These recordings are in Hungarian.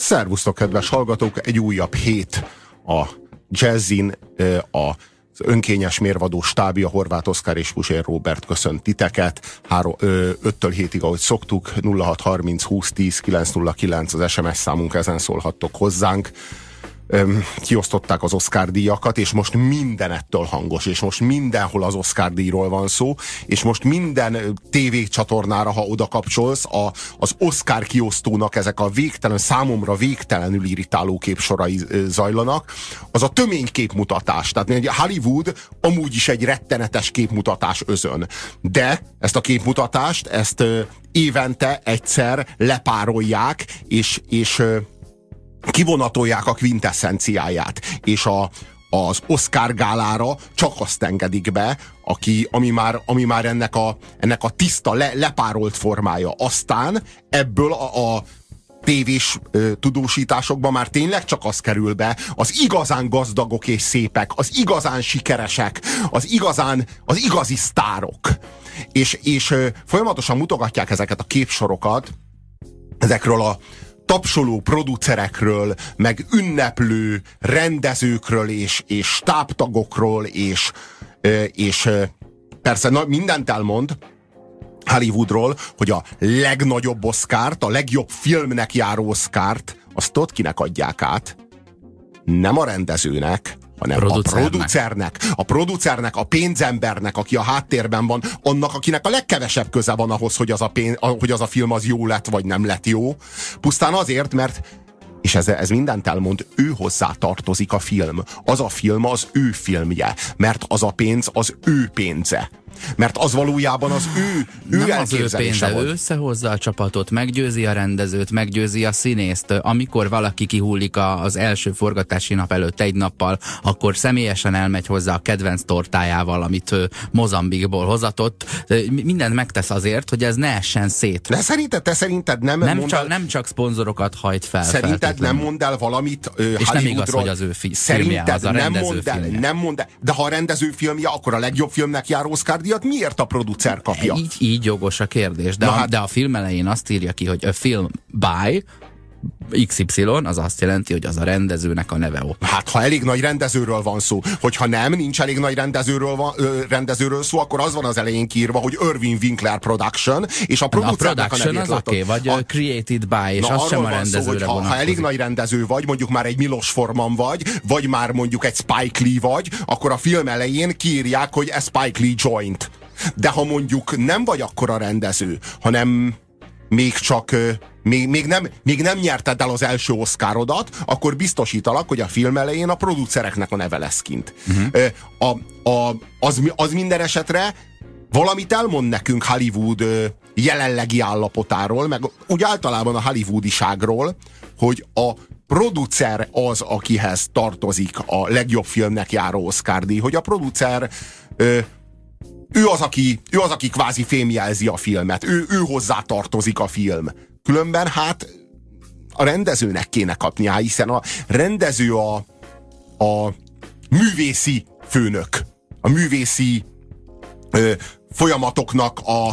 Szervusztok, kedves hallgatók! Egy újabb hét a Jazzin, a az önkényes mérvadó stábja, Horváth Oszkár és Pusér Robert köszönt titeket. 5-től 7-ig, ahogy szoktuk, 0630 2010 909 az SMS számunk, ezen szólhattok hozzánk öm, kiosztották az Oscar díjakat, és most minden ettől hangos, és most mindenhol az Oscar díjról van szó, és most minden tévécsatornára, ha oda kapcsolsz, a, az Oscar kiosztónak ezek a végtelen, számomra végtelenül irritáló képsorai zajlanak, az a tömény képmutatás. Tehát Hollywood amúgy is egy rettenetes képmutatás özön. De ezt a képmutatást, ezt évente egyszer lepárolják, és, és kivonatolják a quintessenciáját, és a, az Oscar gálára csak azt engedik be, aki, ami, már, ami már ennek a, ennek a tiszta, le, lepárolt formája. Aztán ebből a, a tévés ö, tudósításokban már tényleg csak az kerül be, az igazán gazdagok és szépek, az igazán sikeresek, az igazán, az igazi sztárok. És, és ö, folyamatosan mutogatják ezeket a képsorokat, ezekről a tapsoló producerekről, meg ünneplő rendezőkről és, és stábtagokról, és, és persze na, mindent elmond, Hollywoodról, hogy a legnagyobb oszkárt, a legjobb filmnek járó oszkárt, azt ott kinek adják át? Nem a rendezőnek, hanem producernek. a producernek, a producernek, a pénzembernek, aki a háttérben van, annak, akinek a legkevesebb köze van ahhoz, hogy az a, pénz, hogy az a film az jó lett, vagy nem lett jó. Pusztán azért, mert és ez, ez mindent elmond, ő hozzá tartozik a film. Az a film az ő filmje, mert az a pénz az ő pénze. Mert az valójában az ő, ő Nem az ő pénze, ő összehozza a csapatot, meggyőzi a rendezőt, meggyőzi a színészt. Amikor valaki kihullik az első forgatási nap előtt egy nappal, akkor személyesen elmegy hozzá a kedvenc tortájával, amit Mozambikból hozatott. Mindent megtesz azért, hogy ez ne essen szét. De szerinted, te szerinted nem nem, csak, el... nem csak szponzorokat hajt fel. Szerinted nem mond el valamit ö, És nem igaz, hogy az ő fi- filmje, az a nem mond el, filmje. nem mond el, de ha a rendező filmje, akkor a legjobb filmnek jár Oscar díjat miért a producer kapja? Így, így jogos a kérdés, de, a, hát, de a film elején azt írja ki, hogy a film by XY, az azt jelenti, hogy az a rendezőnek a neve ott. Hát, ha elég nagy rendezőről van szó, hogyha nem, nincs elég nagy rendezőről, van, ö, rendezőről szó, akkor az van az elején kiírva, hogy Irving Winkler Production, és a producernek a, a nevét az oké, okay, vagy a, created by, és az sem a rendezőre szó, hogy ha, ha elég nagy rendező vagy, mondjuk már egy Milos Forman vagy, vagy már mondjuk egy Spike Lee vagy, akkor a film elején kiírják, hogy ez Spike Lee joint. De ha mondjuk nem vagy akkora rendező, hanem még csak még, még, nem, még nem nyerted el az első oszkárodat, akkor biztosítalak, hogy a film elején a producereknek a neve lesz kint. Uh-huh. A, a, az, az minden esetre valamit elmond nekünk Hollywood jelenlegi állapotáról, meg úgy általában a hollywoodiságról, hogy a producer az, akihez tartozik a legjobb filmnek járó Oscar díj, hogy a producer ő az, aki, ő az, aki kvázi fémjelzi a filmet. Ő, ő hozzá tartozik a film. Különben hát a rendezőnek kéne kapnia, hiszen a rendező a, a művészi főnök. A művészi ö, folyamatoknak a,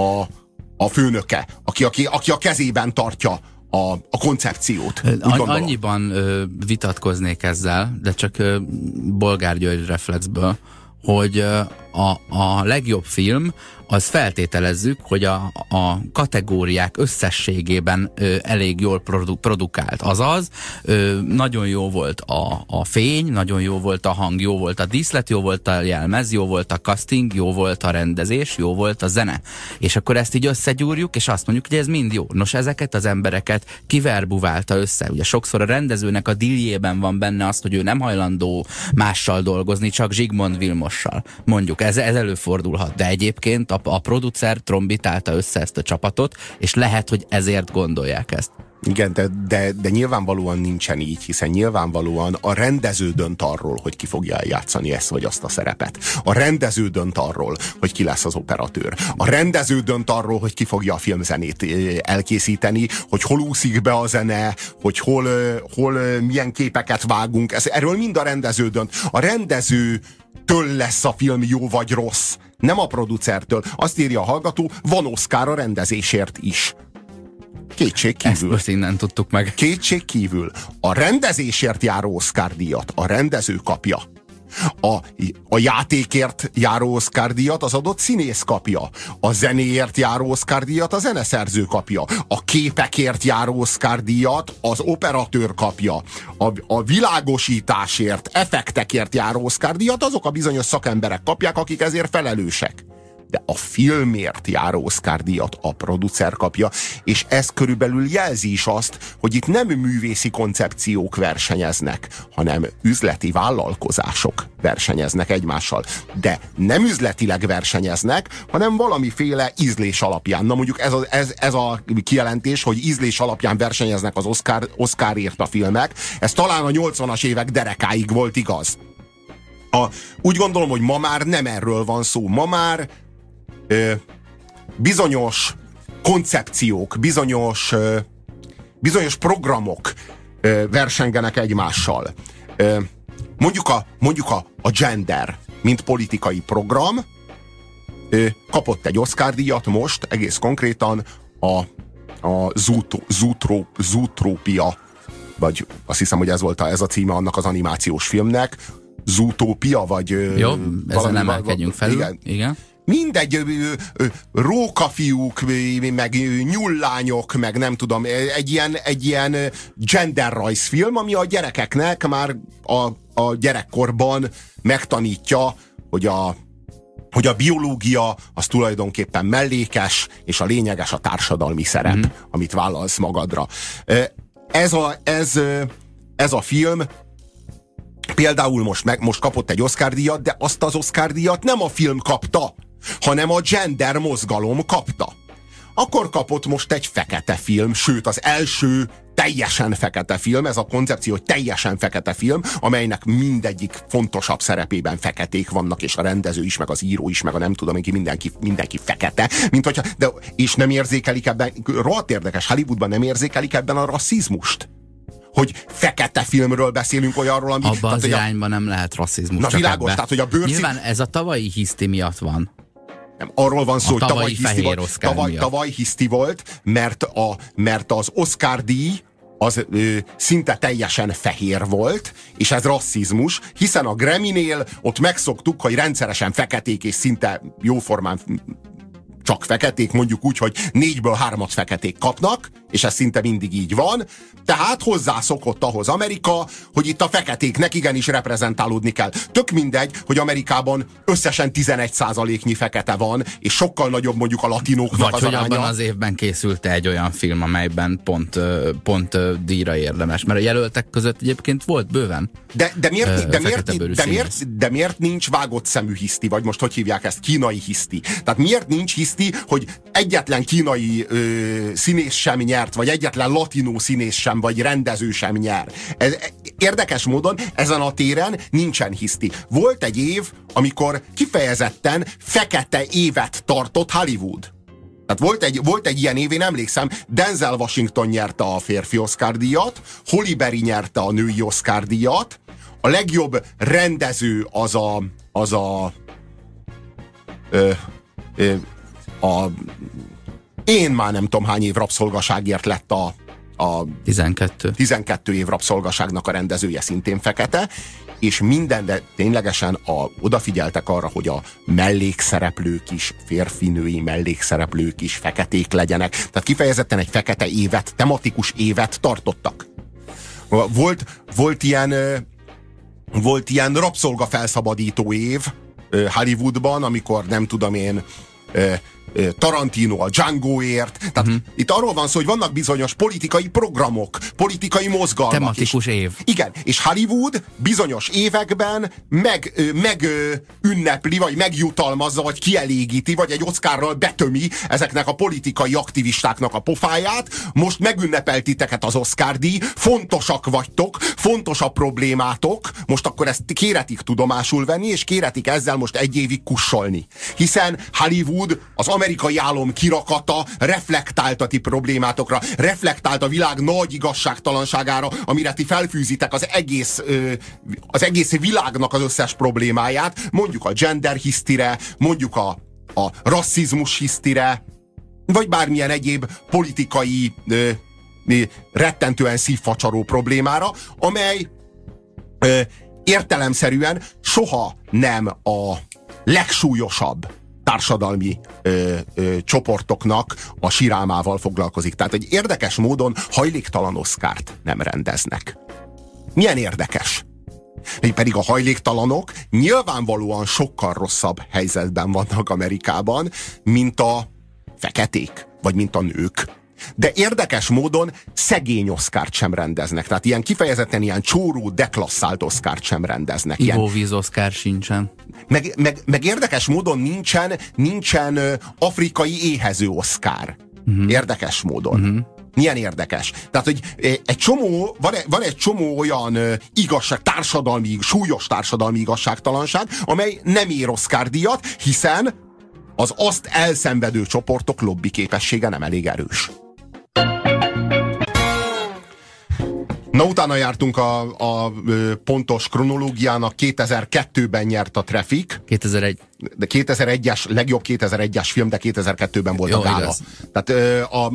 a, a főnöke, aki, aki, aki a kezében tartja a, a koncepciót. An- annyiban ö, vitatkoznék ezzel, de csak ö, Bolgár György reflexből, hogy a, a legjobb film az feltételezzük, hogy a, a kategóriák összességében ö, elég jól produ produkált. Azaz, ö, nagyon jó volt a, a fény, nagyon jó volt a hang, jó volt a díszlet, jó volt a jelmez, jó volt a casting, jó volt a rendezés, jó volt a zene. És akkor ezt így összegyúrjuk, és azt mondjuk, hogy ez mind jó. Nos, ezeket az embereket kiverbuválta össze. Ugye sokszor a rendezőnek a diljében van benne az, hogy ő nem hajlandó mással dolgozni, csak Zsigmond Vilmossal. Mondjuk, ez, ez előfordulhat. De egyébként a a, producer trombitálta össze ezt a csapatot, és lehet, hogy ezért gondolják ezt. Igen, de, de, de nyilvánvalóan nincsen így, hiszen nyilvánvalóan a rendező dönt arról, hogy ki fogja eljátszani ezt vagy azt a szerepet. A rendező dönt arról, hogy ki lesz az operatőr. A rendező dönt arról, hogy ki fogja a filmzenét eh, elkészíteni, hogy hol úszik be a zene, hogy hol, eh, hol eh, milyen képeket vágunk. Ez, erről mind a rendező dönt. A rendező től lesz a film jó vagy rossz. Nem a producertől. Azt írja a hallgató, van Oscar a rendezésért is. Kétség Ezt kívül. most innen tudtuk meg. Kétség kívül. A rendezésért járó Oscar díjat a rendező kapja. A, a játékért járó Oscar díjat az adott színész kapja. A zenéért járó Oscar díjat a zeneszerző kapja. A képekért járó Oscar díjat az operatőr kapja. A, a világosításért, effektekért járó Oscar díjat azok a bizonyos szakemberek kapják, akik ezért felelősek de a filmért járó Oscar díjat a producer kapja, és ez körülbelül jelzi is azt, hogy itt nem művészi koncepciók versenyeznek, hanem üzleti vállalkozások versenyeznek egymással. De nem üzletileg versenyeznek, hanem valamiféle ízlés alapján. Na mondjuk ez a, ez, ez a kijelentés, hogy ízlés alapján versenyeznek az Oscar, Oscarért a filmek, ez talán a 80-as évek derekáig volt igaz. A, úgy gondolom, hogy ma már nem erről van szó. Ma már bizonyos koncepciók, bizonyos, bizonyos programok versengenek egymással. Mondjuk a, mondjuk a, a gender, mint politikai program, kapott egy Oscar díjat most, egész konkrétan a, a Zootro, Zootro, Zootropia, vagy azt hiszem, hogy ez volt a, ez a címe annak az animációs filmnek, Zootopia, vagy... Jó, ezen emelkedjünk felül. Igen. igen mindegy ö, ö, rókafiúk, meg nyullányok, meg nem tudom, egy ilyen, egy ilyen gender rajzfilm, ami a gyerekeknek már a, a gyerekkorban megtanítja, hogy a, hogy a biológia az tulajdonképpen mellékes, és a lényeges a társadalmi szerep, mm. amit vállalsz magadra. Ez a, ez, ez a film például most, meg, most kapott egy Oscar díjat, de azt az Oscar díjat nem a film kapta, hanem a gender mozgalom kapta. Akkor kapott most egy fekete film, sőt az első teljesen fekete film, ez a koncepció, hogy teljesen fekete film, amelynek mindegyik fontosabb szerepében feketék vannak, és a rendező is, meg az író is, meg a nem tudom, ki mindenki, mindenki fekete, mint hogyha, de, és nem érzékelik ebben, rohadt érdekes, Hollywoodban nem érzékelik ebben a rasszizmust hogy fekete filmről beszélünk olyanról, ami... Abban az irányban nem lehet rasszizmus. Na világos, ebbe. tehát hogy a bőrszín... Nyilván ez a tavalyi hiszti miatt van. Nem, arról van szó, hogy tavaly hiszti, volt, tavaly, tavaly hiszti volt, mert, a, mert az Oscar díj az ö, szinte teljesen fehér volt, és ez rasszizmus, hiszen a Grammy-nél ott megszoktuk, hogy rendszeresen feketék és szinte jóformán csak feketék, mondjuk úgy, hogy négyből hármat feketék kapnak, és ez szinte mindig így van, tehát hozzászokott ahhoz Amerika, hogy itt a feketéknek igenis reprezentálódni kell. Tök mindegy, hogy Amerikában összesen 11%-nyi fekete van, és sokkal nagyobb mondjuk a latinóknak Vagy az hogy aránya. abban az évben készült egy olyan film, amelyben pont, pont díjra érdemes. Mert a jelöltek között egyébként volt bőven. De, de, miért, de, miért, de, miért, de miért nincs vágott szemű hiszti, vagy most hogy hívják ezt, kínai hiszti? Tehát miért nincs hiszti, hogy egyetlen kínai ö, színész sem nyert, vagy egyetlen latinó színész sem, vagy rendező sem nyer. Ez, érdekes módon ezen a téren nincsen hiszti. Volt egy év, amikor kifejezetten fekete évet tartott Hollywood. Tehát volt egy, volt egy ilyen év, én emlékszem, Denzel Washington nyerte a férfi Oscar díjat, Holly Berry nyerte a női Oscar díjat, a legjobb rendező az a, az a, ö, ö, a én már nem tudom hány év rabszolgaságért lett a, a 12. 12 év rabszolgaságnak a rendezője szintén fekete, és minden, de ténylegesen a, odafigyeltek arra, hogy a mellékszereplők is, férfinői mellékszereplők is feketék legyenek. Tehát kifejezetten egy fekete évet, tematikus évet tartottak. Volt, volt ilyen volt ilyen rabszolga felszabadító év Hollywoodban, amikor nem tudom én Tarantino a Djangoért. Tehát uh-huh. itt arról van szó, hogy vannak bizonyos politikai programok, politikai mozgalmak. Tematikus és, év. Igen, és Hollywood bizonyos években meg, meg ünnepli, vagy megjutalmazza, vagy kielégíti, vagy egy Oscarral betömi ezeknek a politikai aktivistáknak a pofáját. Most megünnepelt titeket az díj, fontosak vagytok, fontos a problémátok, most akkor ezt kéretik tudomásul venni, és kéretik ezzel most egy évig kussolni. Hiszen Hollywood az amerikai álom kirakata reflektált a ti problémátokra, reflektált a világ nagy igazságtalanságára, amire ti felfűzitek az egész, az egész világnak az összes problémáját, mondjuk a gender hisztire, mondjuk a, a rasszizmus hisztire, vagy bármilyen egyéb politikai rettentően szívfacsaró problémára, amely értelemszerűen soha nem a legsúlyosabb társadalmi ö, ö, csoportoknak a sirámával foglalkozik. Tehát egy érdekes módon hajléktalan oszkárt nem rendeznek. Milyen érdekes? Pedig a hajléktalanok nyilvánvalóan sokkal rosszabb helyzetben vannak Amerikában, mint a feketék, vagy mint a nők. De érdekes módon szegény oszkárt sem rendeznek. Tehát ilyen kifejezetten ilyen csóró, deklasszált oszkárt sem rendeznek. Ivóvíz oszkár sincsen. Meg, meg, meg érdekes módon nincsen, nincsen afrikai éhező oszkár. Uh-huh. Érdekes módon. Uh-huh. Milyen érdekes. Tehát, hogy egy csomó, van, egy, van egy csomó olyan igazság, társadalmi, súlyos társadalmi igazságtalanság, amely nem ér Oscar díjat, hiszen az azt elszenvedő csoportok lobby képessége nem elég erős. Na utána jártunk a, a pontos kronológiának, 2002-ben nyert a Traffic. 2001. De 2001-es, legjobb 2001-es film, de 2002-ben volt Jó, a gála. Igaz. Tehát a,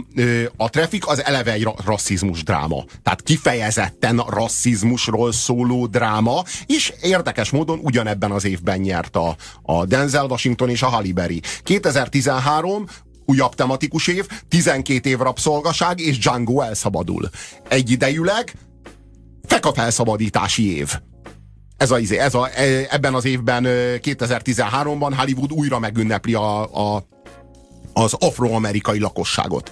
a Traffic az eleve egy rasszizmus dráma. Tehát kifejezetten rasszizmusról szóló dráma, és érdekes módon ugyanebben az évben nyert a, a Denzel Washington és a Halle Berry. 2013 újabb tematikus év, 12 év rabszolgaság és Django elszabadul. Egyidejűleg feka felszabadítási év. Ez a, izé, ez a, e, ebben az évben 2013-ban Hollywood újra megünnepli a, a, az afroamerikai lakosságot.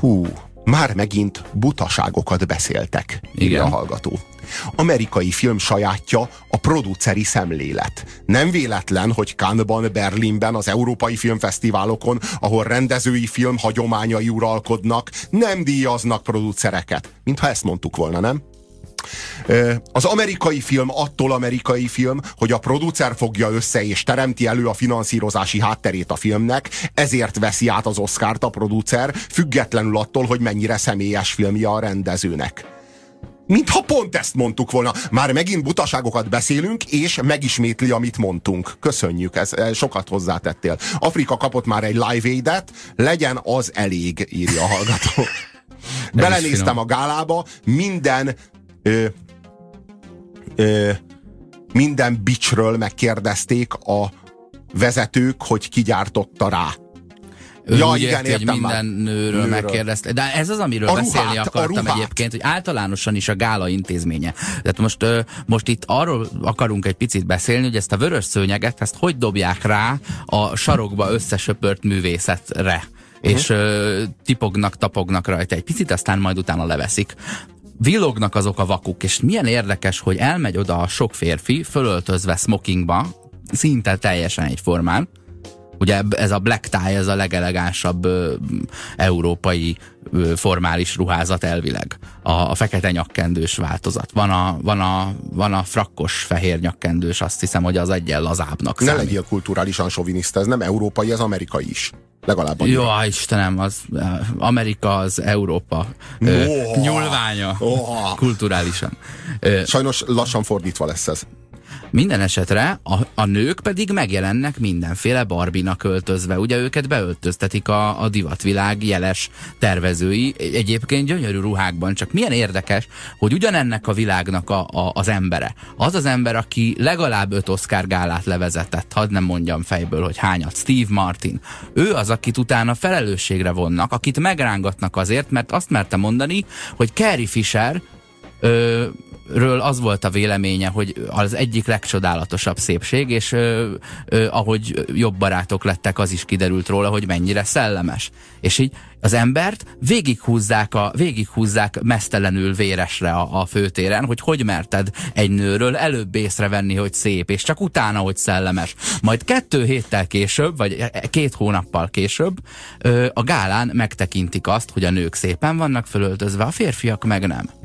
Hú, már megint butaságokat beszéltek, írja a hallgató. Amerikai film sajátja a produceri szemlélet. Nem véletlen, hogy Cannes-ban, Berlinben, az európai filmfesztiválokon, ahol rendezői film hagyományai uralkodnak, nem díjaznak producereket. Mintha ezt mondtuk volna, nem? Az amerikai film attól amerikai film, hogy a producer fogja össze és teremti elő a finanszírozási hátterét a filmnek, ezért veszi át az Oscárt a producer, függetlenül attól, hogy mennyire személyes filmje a rendezőnek. Mintha pont ezt mondtuk volna. Már megint butaságokat beszélünk, és megismétli, amit mondtunk. Köszönjük, ez, ez sokat hozzátettél. Afrika kapott már egy live aid legyen az elég, írja a hallgató. Belenéztem a gálába, minden ö, ö, minden bicsről megkérdezték a vezetők, hogy ki gyártotta rá. Ő ja, úgy igen, érti, hogy minden nőről, nőről megkérdezte. De ez az, amiről a beszélni ruhát, akartam egyébként, hogy általánosan is a gála intézménye. Tehát most, most itt arról akarunk egy picit beszélni, hogy ezt a vörös szőnyeget, ezt hogy dobják rá a sarokba összesöpört művészetre. Uh-huh. És uh, tipognak, tapognak rajta egy picit, aztán majd utána leveszik villognak azok a vakuk, és milyen érdekes, hogy elmegy oda a sok férfi, fölöltözve smokingba, szinte teljesen egyformán, Ugye ez a black tie, ez a legelegánsabb ö, európai ö, formális ruházat elvileg. A, a fekete nyakkendős változat. Van a, van, a, van a frakkos fehér nyakkendős, azt hiszem, hogy az egyen lazábbnak Ne számít. legyél kulturálisan soviniszta, ez nem európai, ez amerikai is. Legalább Jó, Istenem, az Amerika az Európa ö, nyúlványa oh. kulturálisan. Sajnos lassan fordítva lesz ez. Minden esetre a, a nők pedig megjelennek mindenféle barbinak öltözve. Ugye őket beöltöztetik a, a divatvilág jeles tervezői, egyébként gyönyörű ruhákban, csak milyen érdekes, hogy ugyanennek a világnak a, a, az embere. Az az ember, aki legalább öt Oscar gálát levezetett, hadd nem mondjam fejből, hogy hányat, Steve Martin. Ő az, akit utána felelősségre vonnak, akit megrángatnak azért, mert azt merte mondani, hogy Carrie Fisher ö, ről az volt a véleménye, hogy az egyik legcsodálatosabb szépség, és ö, ö, ahogy jobb barátok lettek, az is kiderült róla, hogy mennyire szellemes. És így az embert végighúzzák, a, végighúzzák mesztelenül véresre a, a főtéren, hogy hogy merted egy nőről előbb észrevenni, hogy szép, és csak utána, hogy szellemes. Majd kettő héttel később, vagy két hónappal később ö, a gálán megtekintik azt, hogy a nők szépen vannak fölöltözve, a férfiak meg nem.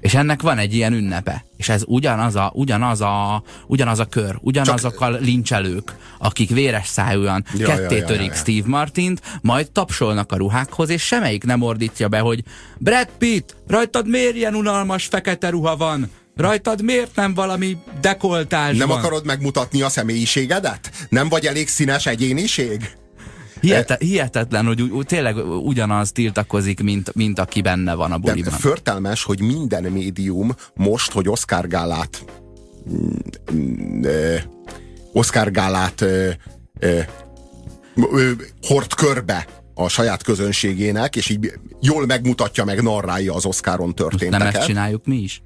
És ennek van egy ilyen ünnepe. És ez ugyanaz a, ugyanaz a, ugyanaz a kör, ugyanazok Csak... a lincselők, akik véres szájúan ja, ketté ja, törik ja, ja. Steve Martint, majd tapsolnak a ruhákhoz, és semmelyik nem ordítja be, hogy Brad Pitt, rajtad miért ilyen unalmas fekete ruha van? Rajtad miért nem valami dekoltás Nem van? akarod megmutatni a személyiségedet? Nem vagy elég színes egyéniség? Hihetet, hihetetlen, hogy ú- tényleg ugyanaz tiltakozik, mint, mint aki benne van a De buliban. förtelmes, hogy minden médium most, hogy Oscar gálát mm, mm, ö, Oscar gálát ö, ö, hord körbe a saját közönségének, és így jól megmutatja, meg narrálja az Oscaron Nem történteket. ezt csináljuk mi is?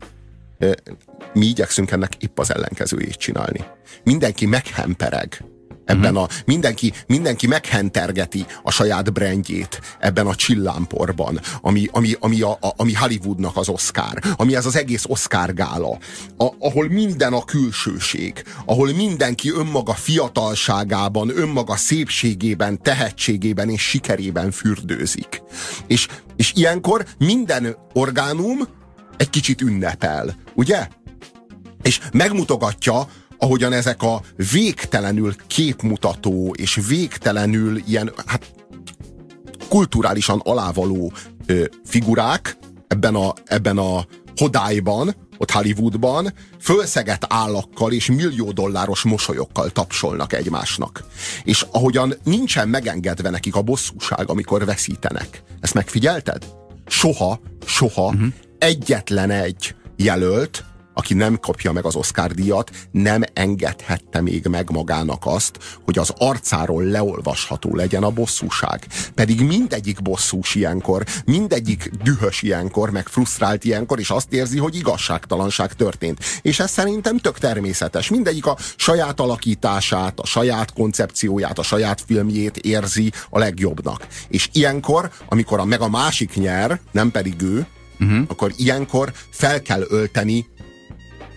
Mi igyekszünk ennek épp az ellenkezőjét csinálni. Mindenki meghempereg. Ebben a, mindenki, mindenki meghentergeti a saját brandjét ebben a csillámporban, ami, ami, ami, a, a, ami Hollywoodnak az Oscar, ami ez az egész Oscar gála, a, ahol minden a külsőség, ahol mindenki önmaga fiatalságában, önmaga szépségében, tehetségében és sikerében fürdőzik. És, és ilyenkor minden orgánum egy kicsit ünnepel, ugye? És megmutogatja, ahogyan ezek a végtelenül képmutató és végtelenül ilyen, hát kulturálisan alávaló ö, figurák ebben a, ebben a hodályban, ott Hollywoodban, fölszegett állakkal és millió dolláros mosolyokkal tapsolnak egymásnak. És ahogyan nincsen megengedve nekik a bosszúság, amikor veszítenek. Ezt megfigyelted? Soha, soha uh-huh. egyetlen egy jelölt, aki nem kapja meg az Oscar díjat, nem engedhette még meg magának azt, hogy az arcáról leolvasható legyen a bosszúság. Pedig mindegyik bosszús ilyenkor, mindegyik dühös ilyenkor, meg frusztrált ilyenkor, és azt érzi, hogy igazságtalanság történt. És ez szerintem tök természetes. Mindegyik a saját alakítását, a saját koncepcióját, a saját filmjét érzi a legjobbnak. És ilyenkor, amikor a, meg a másik nyer, nem pedig ő, uh-huh. akkor ilyenkor fel kell ölteni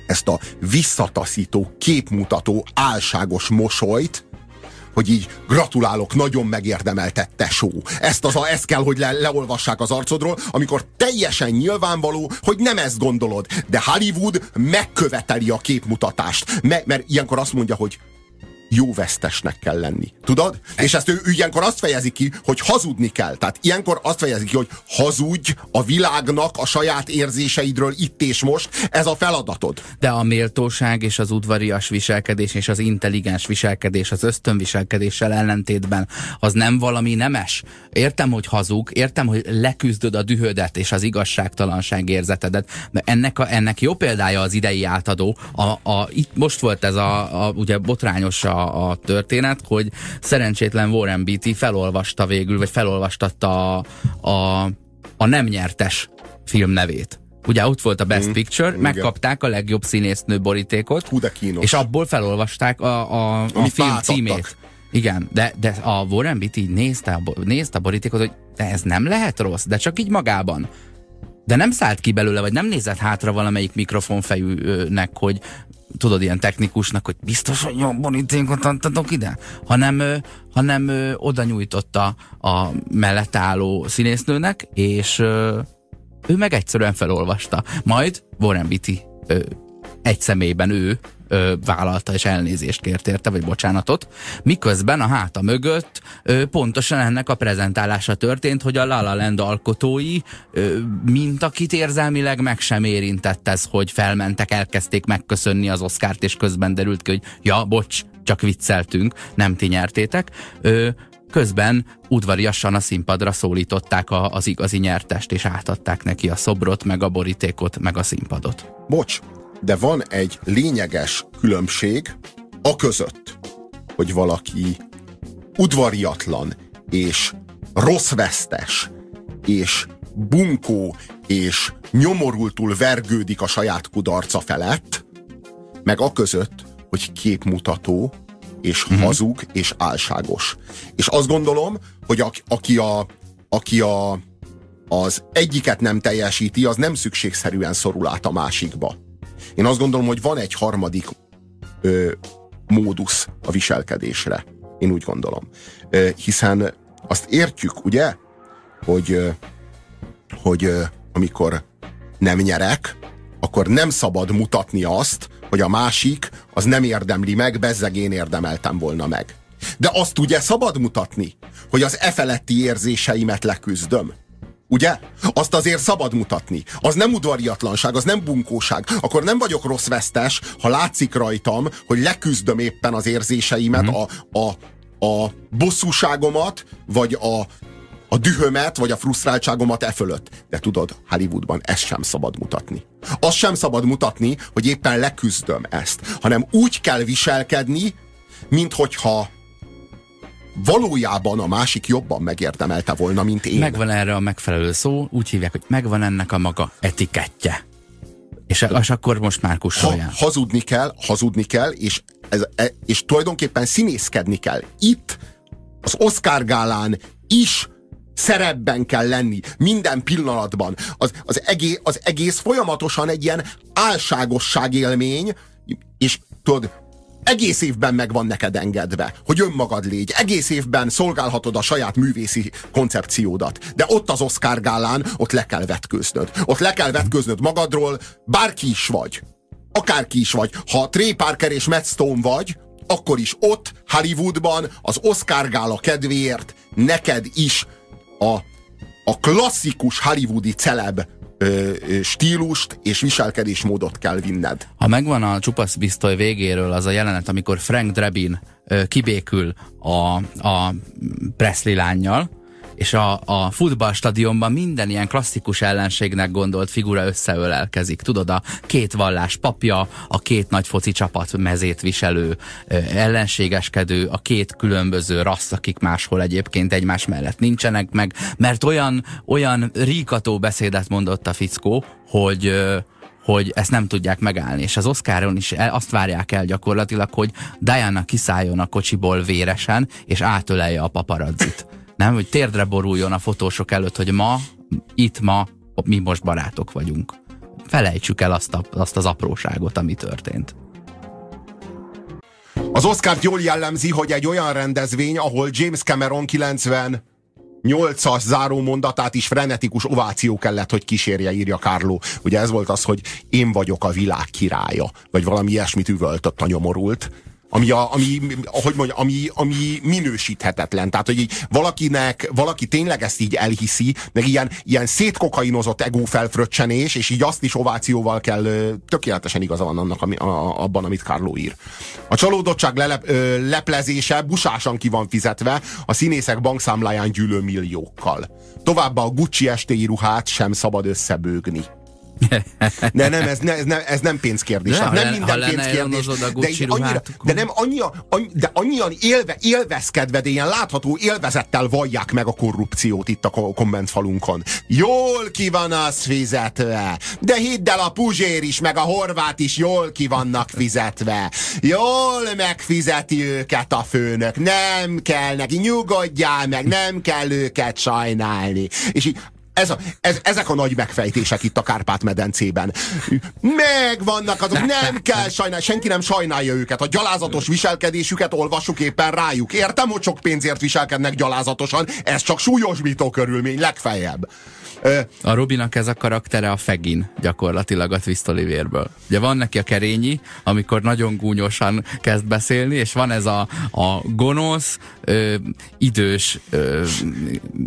ezt a visszataszító, képmutató, álságos mosolyt, hogy így gratulálok, nagyon megérdemeltett tesó. Ezt, az a, ezt kell, hogy le, leolvassák az arcodról, amikor teljesen nyilvánvaló, hogy nem ezt gondolod. De Hollywood megköveteli a képmutatást. Me, mert ilyenkor azt mondja, hogy jó vesztesnek kell lenni. Tudod? És ezt ő, ilyenkor azt fejezi ki, hogy hazudni kell. Tehát ilyenkor azt fejezi ki, hogy hazudj a világnak a saját érzéseidről itt és most. Ez a feladatod. De a méltóság és az udvarias viselkedés és az intelligens viselkedés az ösztönviselkedéssel ellentétben az nem valami nemes. Értem, hogy hazug, értem, hogy leküzdöd a dühödet és az igazságtalanság érzetedet, de ennek, a, ennek jó példája az idei átadó. A, a, itt most volt ez a, a ugye botrányos a, a történet, hogy szerencsétlen Warren Beatty felolvasta végül, vagy felolvastatta a, a, a nem nyertes film nevét. Ugye ott volt a Best Mm, Picture, igen. megkapták a legjobb színésznő borítékot, Hú, de kínos. és abból felolvasták a, a, a film váltottak. címét. Igen, de, de a Warren Beatty így nézte nézte a borítékot, hogy de ez nem lehet rossz, de csak így magában. De nem szállt ki belőle, vagy nem nézett hátra valamelyik mikrofonfejűnek, hogy tudod, ilyen technikusnak, hogy biztos, hogy jó borítékot adtatok ide, hanem, hanem oda nyújtotta a mellett álló színésznőnek, és ő meg egyszerűen felolvasta. Majd Warren Beatty ö, egy személyben ő ö, vállalta és elnézést kért érte, vagy bocsánatot, miközben a háta mögött ö, pontosan ennek a prezentálása történt, hogy a La La Land alkotói, ö, mint akit érzelmileg meg sem érintett ez, hogy felmentek, elkezdték megköszönni az Oszkárt, és közben derült ki, hogy ja, bocs, csak vicceltünk, nem ti nyertétek. Ö, Közben udvariasan a színpadra szólították a, az igazi nyertest, és átadták neki a szobrot, meg a borítékot, meg a színpadot. Bocs, de van egy lényeges különbség a között, hogy valaki udvariatlan és rossz vesztes és bunkó és nyomorultul vergődik a saját kudarca felett, meg a között, hogy képmutató és uh-huh. hazug és álságos. És azt gondolom, hogy a, aki, a, aki a, az egyiket nem teljesíti, az nem szükségszerűen szorul át a másikba. Én azt gondolom, hogy van egy harmadik ö, módusz a viselkedésre. Én úgy gondolom. Ö, hiszen azt értjük, ugye, hogy, ö, hogy ö, amikor nem nyerek, akkor nem szabad mutatni azt, hogy a másik az nem érdemli meg, bezzeg én érdemeltem volna meg. De azt ugye szabad mutatni, hogy az e feletti érzéseimet leküzdöm. Ugye? Azt azért szabad mutatni. Az nem udvariatlanság, az nem bunkóság. Akkor nem vagyok rossz vesztes, ha látszik rajtam, hogy leküzdöm éppen az érzéseimet, mm. a, a, a bosszúságomat, vagy a, a dühömet, vagy a frusztráltságomat e fölött. De tudod, Hollywoodban ezt sem szabad mutatni. Azt sem szabad mutatni, hogy éppen leküzdöm ezt, hanem úgy kell viselkedni, mint hogyha valójában a másik jobban megérdemelte volna, mint én. Megvan erre a megfelelő szó, úgy hívják, hogy megvan ennek a maga etikettje. És, és akkor most már kussoljál. Ha, hazudni kell, hazudni kell, és, ez, e, és tulajdonképpen színészkedni kell. Itt az Oscar gálán is szerepben kell lenni, minden pillanatban. Az, az, egész, az egész folyamatosan egy ilyen álságosság élmény, és tudod, egész évben meg van neked engedve, hogy önmagad légy. Egész évben szolgálhatod a saját művészi koncepciódat. De ott az Oscar gálán, ott le kell vetkőznöd. Ott le kell vetkőznöd magadról, bárki is vagy. Akárki is vagy. Ha Trey Parker és Matt Stone vagy, akkor is ott, Hollywoodban, az Oscar gála kedvéért neked is a, a klasszikus hollywoodi celeb ö, stílust és viselkedésmódot kell vinned. Ha megvan a csupasz biztoly végéről az a jelenet, amikor Frank Drebin ö, kibékül a, a Presley lányjal, és a, a futballstadionban minden ilyen klasszikus ellenségnek gondolt figura összeölelkezik. Tudod, a két vallás papja, a két nagy foci csapat mezét viselő, ellenségeskedő, a két különböző rassz, akik máshol egyébként egymás mellett nincsenek meg, mert olyan, olyan ríkató beszédet mondott a fickó, hogy hogy ezt nem tudják megállni. És az Oscaron is azt várják el gyakorlatilag, hogy Diana kiszálljon a kocsiból véresen, és átölelje a paparazzit nem, hogy térdre boruljon a fotósok előtt, hogy ma, itt ma, mi most barátok vagyunk. Felejtsük el azt, a, azt az apróságot, ami történt. Az oscar jól jellemzi, hogy egy olyan rendezvény, ahol James Cameron 90 nyolcas záró mondatát is frenetikus ováció kellett, hogy kísérje, írja Kárló. Ugye ez volt az, hogy én vagyok a világ királya, vagy valami ilyesmit üvöltött a nyomorult ami, a, ami, hogy mondja, ami, ami minősíthetetlen. Tehát, hogy így valakinek, valaki tényleg ezt így elhiszi, meg ilyen, ilyen szétkokainozott ego felfröccsenés, és így azt is ovációval kell, tökéletesen igaza van annak, ami, a, abban, amit Carlo ír. A csalódottság lelep, ö, leplezése busásan ki van fizetve a színészek bankszámláján gyűlő milliókkal. Továbbá a Gucci estéi ruhát sem szabad összebőgni. De nem, ez, ne, ez, nem, ez nem pénzkérdés. De, hát nem minden pénzkérdés. De, annyira, de nem annyira, annyi, de annyian élve, élvezkedve, de ilyen látható élvezettel vallják meg a korrupciót itt a kommentfalunkon. Jól ki van az fizetve. De hidd el, a Puzsér is, meg a Horvát is jól ki vannak fizetve. Jól megfizeti őket a főnök. Nem kell neki, nyugodjál meg, nem kell őket sajnálni. És így ez a, ez, ezek a nagy megfejtések itt a Kárpát-medencében. Megvannak azok, nem kell sajnálni, senki nem sajnálja őket. A gyalázatos viselkedésüket olvassuk éppen rájuk. Értem, hogy sok pénzért viselkednek gyalázatosan, ez csak súlyosbító körülmény, legfeljebb. A Robinak ez a karaktere a Fegin gyakorlatilag a Twist Olivérből. Ugye van neki a kerényi, amikor nagyon gúnyosan kezd beszélni, és van ez a, a gonosz, ö, idős ö,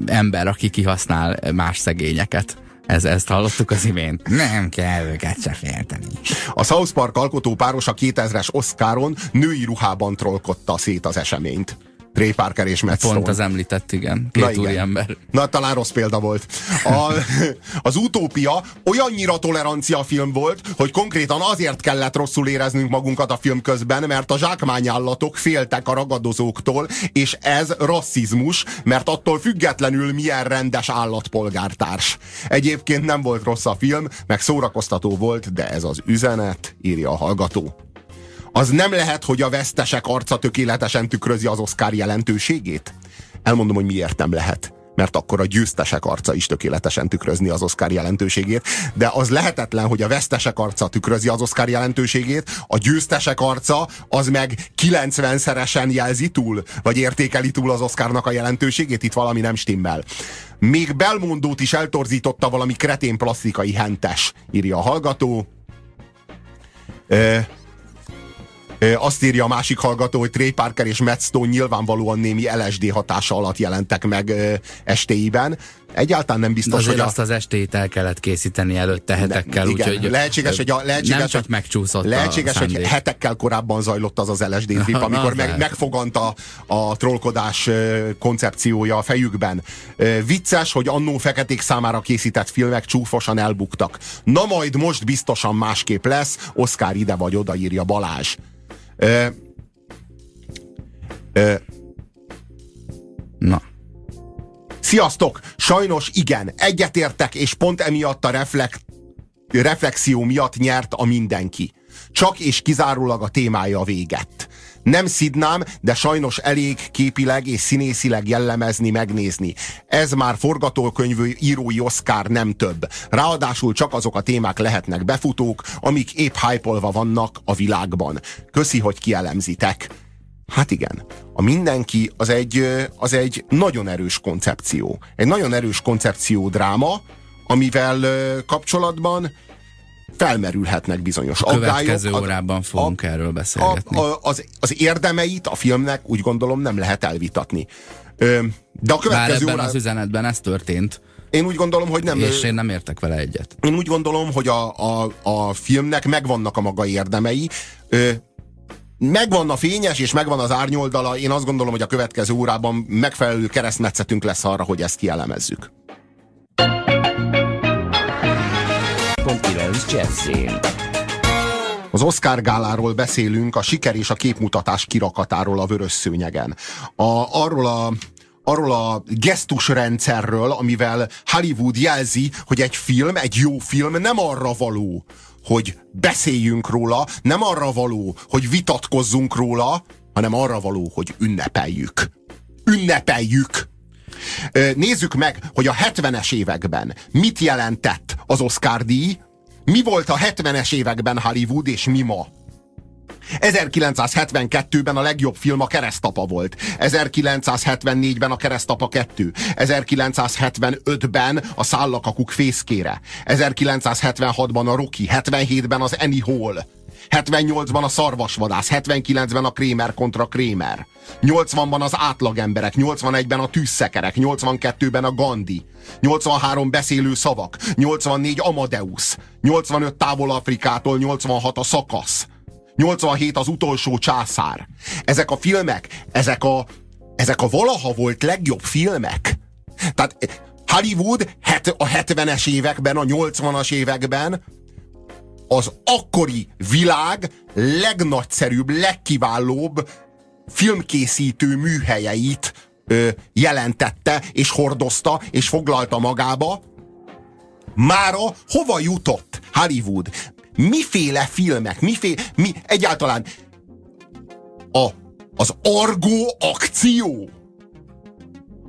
ember, aki kihasznál más szegényeket. Ez, ezt hallottuk az imént. Nem kell őket se félteni. A South Park alkotó páros a 2000-es Oscaron női ruhában trollkodta szét az eseményt. Trey Parker és Matt Pont Stone. az említett, igen. Két Na, igen. ember. Na, talán rossz példa volt. A, az utópia olyannyira tolerancia film volt, hogy konkrétan azért kellett rosszul éreznünk magunkat a film közben, mert a zsákmányállatok féltek a ragadozóktól, és ez rasszizmus, mert attól függetlenül milyen rendes állatpolgártárs. Egyébként nem volt rossz a film, meg szórakoztató volt, de ez az üzenet, írja a hallgató az nem lehet, hogy a vesztesek arca tökéletesen tükrözi az Oscar jelentőségét? Elmondom, hogy miért nem lehet mert akkor a győztesek arca is tökéletesen tükrözni az Oscar jelentőségét, de az lehetetlen, hogy a vesztesek arca tükrözi az Oscar jelentőségét, a győztesek arca az meg 90-szeresen jelzi túl, vagy értékeli túl az Oscarnak a jelentőségét, itt valami nem stimmel. Még Belmondót is eltorzította valami kretén plastikai hentes, írja a hallgató. Azt írja a másik hallgató, hogy Trey Parker és Matt Stone nyilvánvalóan némi LSD hatása alatt jelentek meg estéiben. Egyáltalán nem biztos, hogy a... azt az estét el kellett készíteni előtte hetekkel, igen, úgyhogy lehetséges, hogy a, lehetséges, nem csak megcsúszott lehetséges, a hogy hetekkel korábban zajlott az az LSD trip, amikor meg, lehet. megfogant a, a trollkodás koncepciója a fejükben. Vicces, hogy annó feketék számára készített filmek csúfosan elbuktak. Na majd most biztosan másképp lesz, Oscar ide vagy oda írja Balázs. Ö, ö, Na. Sziasztok! Sajnos igen, egyetértek, és pont emiatt a reflekt, reflexió miatt nyert a mindenki. Csak és kizárólag a témája véget. Nem szidnám, de sajnos elég képileg és színészileg jellemezni, megnézni. Ez már forgatókönyvű írói Oscar nem több. Ráadásul csak azok a témák lehetnek befutók, amik épp hype vannak a világban. Köszi, hogy kielemzitek. Hát igen, a mindenki az egy, az egy nagyon erős koncepció. Egy nagyon erős koncepció dráma, amivel kapcsolatban felmerülhetnek bizonyos Következő aggályok. órában fogunk erről a, beszélgetni. a, az, az érdemeit a filmnek úgy gondolom nem lehet elvitatni. De a Bár következő ebben órában az üzenetben ez történt, én úgy gondolom, hogy nem. és én nem értek vele egyet. Én úgy gondolom, hogy a, a, a filmnek megvannak a maga érdemei. Ö, megvan a fényes, és megvan az árnyoldala. Én azt gondolom, hogy a következő órában megfelelő keresztmetszetünk lesz arra, hogy ezt kielemezzük. Pont 9 Jazzin. Az Oscar gáláról beszélünk, a siker és a képmutatás kirakatáról a vörös szőnyegen. A, arról a arról a gesztusrendszerről, amivel Hollywood jelzi, hogy egy film, egy jó film nem arra való, hogy beszéljünk róla, nem arra való, hogy vitatkozzunk róla, hanem arra való, hogy ünnepeljük. Ünnepeljük! Nézzük meg, hogy a 70-es években mit jelentett az Oscar díj, mi volt a 70-es években Hollywood, és mi ma. 1972-ben a legjobb film a Keresztapa volt. 1974-ben a Keresztapa 2. 1975-ben a Szállakakuk fészkére. 1976-ban a Rocky. 77-ben az Annie Hall. 78-ban a Szarvasvadász, 79-ben a Kramer kontra Kramer. 80-ban az átlagemberek, 81-ben a tűzszekerek, 82-ben a Gandhi. 83 beszélő szavak, 84 Amadeus. 85 távol Afrikától, 86 a szakasz. 87 az utolsó császár. Ezek a filmek, ezek a, ezek a valaha volt legjobb filmek. Tehát eh, Hollywood het, a 70-es években, a 80-as években az akkori világ legnagyszerűbb, legkiválóbb filmkészítő műhelyeit ö, jelentette, és hordozta, és foglalta magába. Mára hova jutott Hollywood? Miféle filmek, miféle, mi egyáltalán a, az argó akció,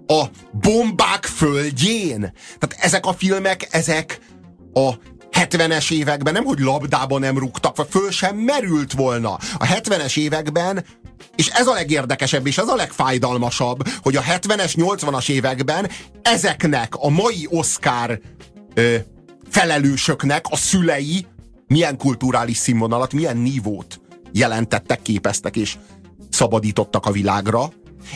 a bombák földjén. Tehát ezek a filmek, ezek a 70-es években nem, hogy labdába nem rúgtak, vagy föl sem merült volna. A 70-es években, és ez a legérdekesebb, és ez a legfájdalmasabb, hogy a 70-es, 80-as években ezeknek a mai Oscar ö, felelősöknek a szülei milyen kulturális színvonalat, milyen nívót jelentettek, képeztek és szabadítottak a világra,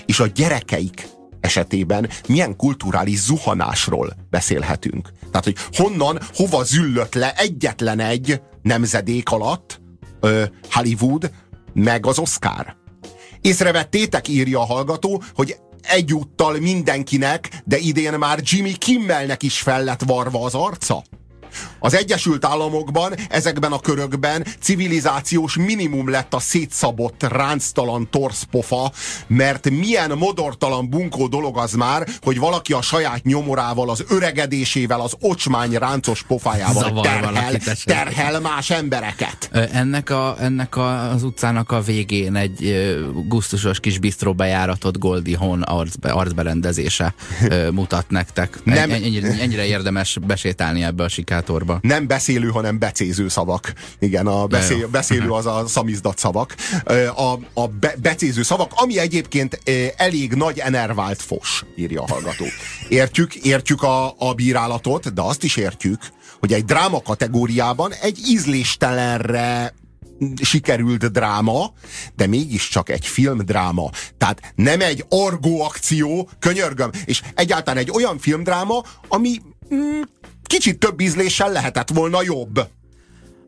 és a gyerekeik esetében milyen kulturális zuhanásról beszélhetünk. Tehát, hogy honnan, hova züllött le egyetlen egy nemzedék alatt ö, Hollywood, meg az Oscar. Észrevettétek, írja a hallgató, hogy egyúttal mindenkinek, de idén már Jimmy Kimmelnek is fel lett varva az arca? Az Egyesült Államokban, ezekben a körökben civilizációs minimum lett a szétszabott, ránctalan torszpofa, mert milyen modortalan bunkó dolog az már, hogy valaki a saját nyomorával, az öregedésével, az ocsmány ráncos pofájával Zavar terhel, terhel más embereket. Ennek, a, ennek a, az utcának a végén egy gusztusos kis bistró bejáratot Goldie Hawn arcbe, arcberendezése mutat nektek. Nem. Ennyire, ennyire érdemes besétálni ebbe a sikátorba. Nem beszélő, hanem becéző szavak. Igen, a beszél, beszélő az a szamizdat szavak. A, a be, becéző szavak, ami egyébként elég nagy enervált fos, írja a hallgató. Értjük, értjük a, a bírálatot, de azt is értjük, hogy egy dráma kategóriában egy ízléstelenre sikerült dráma, de mégiscsak egy filmdráma. Tehát nem egy argó akció, könyörgöm, és egyáltalán egy olyan filmdráma, ami mm, kicsit több ízléssel lehetett volna jobb.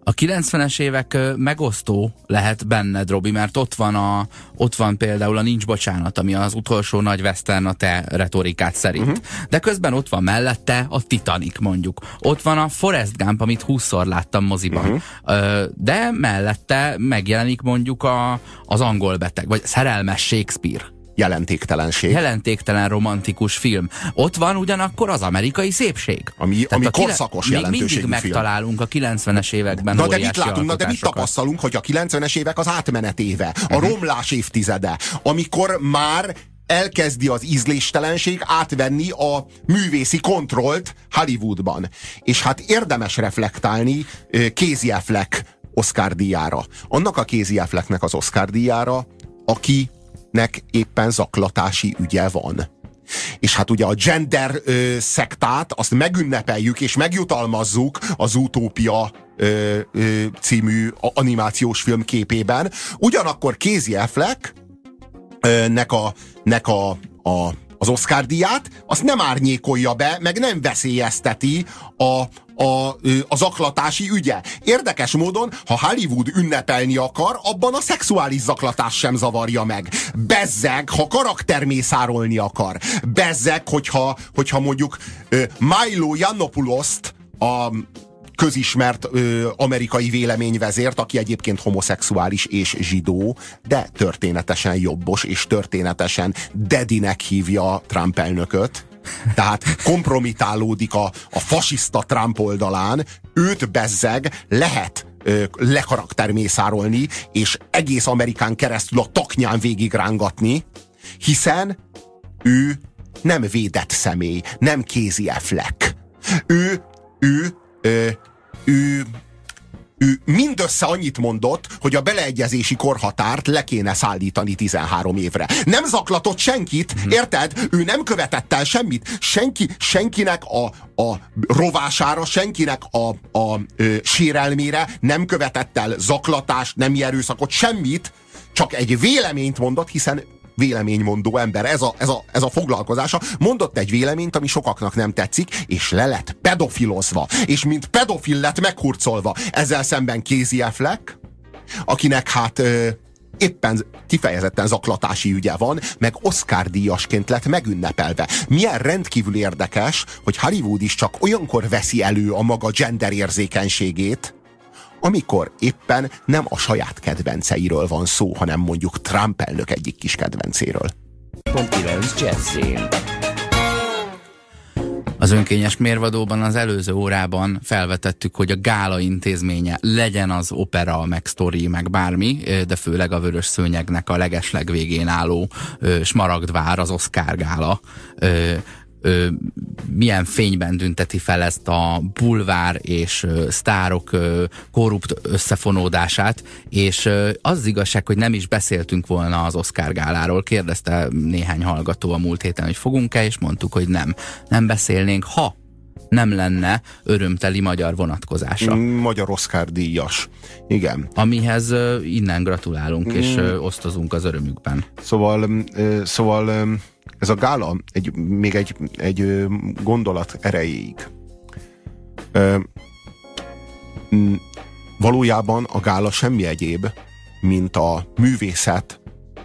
A 90-es évek megosztó lehet benned, Robi, mert ott van, a, ott van például a Nincs Bocsánat, ami az utolsó nagy western a te retorikát szerint. Uh-huh. De közben ott van mellette a Titanic mondjuk. Ott van a Forrest Gump, amit húszszor láttam moziban. Uh-huh. De mellette megjelenik mondjuk a, az angol beteg, vagy szerelmes Shakespeare jelentéktelenség. Jelentéktelen romantikus film. Ott van ugyanakkor az amerikai szépség. Ami, ami korszakos még jelentőségű mindig film. megtalálunk a 90-es években Na de mit látunk, na de mit tapasztalunk, hogy a 90-es évek az átmenet éve, a Mhm. romlás évtizede, amikor már elkezdi az ízléstelenség átvenni a művészi kontrollt Hollywoodban. És hát érdemes reflektálni Casey Affleck Oscar díjára. Annak a Casey Afflecknek az Oscar díjára, akinek éppen zaklatási ügye van. És hát ugye a gender ö, szektát, azt megünnepeljük és megjutalmazzuk az Utópia ö, ö, című animációs film képében. Ugyanakkor Casey Affleck ö, nek a, nek a, a, az Oscar díját, azt nem árnyékolja be, meg nem veszélyezteti a, a, ö, a zaklatási ügye. Érdekes módon, ha Hollywood ünnepelni akar, abban a szexuális zaklatás sem zavarja meg. Bezzeg, ha karaktermészárolni akar. Bezzeg, hogyha, hogyha mondjuk Milo Yiannopoulos-t a közismert ö, amerikai véleményvezért, aki egyébként homoszexuális és zsidó, de történetesen jobbos, és történetesen dedinek hívja Trump elnököt. Tehát kompromitálódik a, a fasiszta Trump oldalán, őt bezzeg lehet ö, lekaraktermészárolni, és egész Amerikán keresztül a taknyán végigrángatni, hiszen ő nem védett személy, nem Casey Affleck. Ő, ő, ő, ő, ő mindössze annyit mondott, hogy a beleegyezési korhatárt le kéne szállítani 13 évre. Nem zaklatott senkit, érted? Ő nem követett el semmit. Senki, senkinek a, a rovására, senkinek a, a ö, sérelmére nem követett el zaklatást, nem erőszakot, semmit, csak egy véleményt mondott, hiszen véleménymondó ember, ez a, ez, a, ez a foglalkozása, mondott egy véleményt, ami sokaknak nem tetszik, és le lett pedofilozva, és mint pedofil lett meghurcolva. Ezzel szemben Casey Affleck, akinek hát ö, éppen kifejezetten zaklatási ügye van, meg Oscar díjasként lett megünnepelve. Milyen rendkívül érdekes, hogy Hollywood is csak olyankor veszi elő a maga gender érzékenységét, amikor éppen nem a saját kedvenceiről van szó, hanem mondjuk Trump elnök egyik kis kedvencéről. Pont 9 Jazzin. Az önkényes mérvadóban az előző órában felvetettük, hogy a gála intézménye legyen az opera, meg sztori, meg bármi, de főleg a vörös szőnyegnek a legesleg végén álló ö, smaragdvár, az Oscar gála. Ö, milyen fényben tünteti fel ezt a bulvár és ö, sztárok ö, korrupt összefonódását, és ö, az az igazság, hogy nem is beszéltünk volna az Oscar gáláról. Kérdezte néhány hallgató a múlt héten, hogy fogunk-e, és mondtuk, hogy nem. Nem beszélnénk, ha nem lenne örömteli magyar vonatkozása. Magyar Oscar díjas. Igen. Amihez innen gratulálunk, és ö, osztozunk az örömükben. Szóval, szóval ez a gála egy, még egy, egy gondolat erejéig. Ö, Valójában a gála semmi egyéb, mint a művészet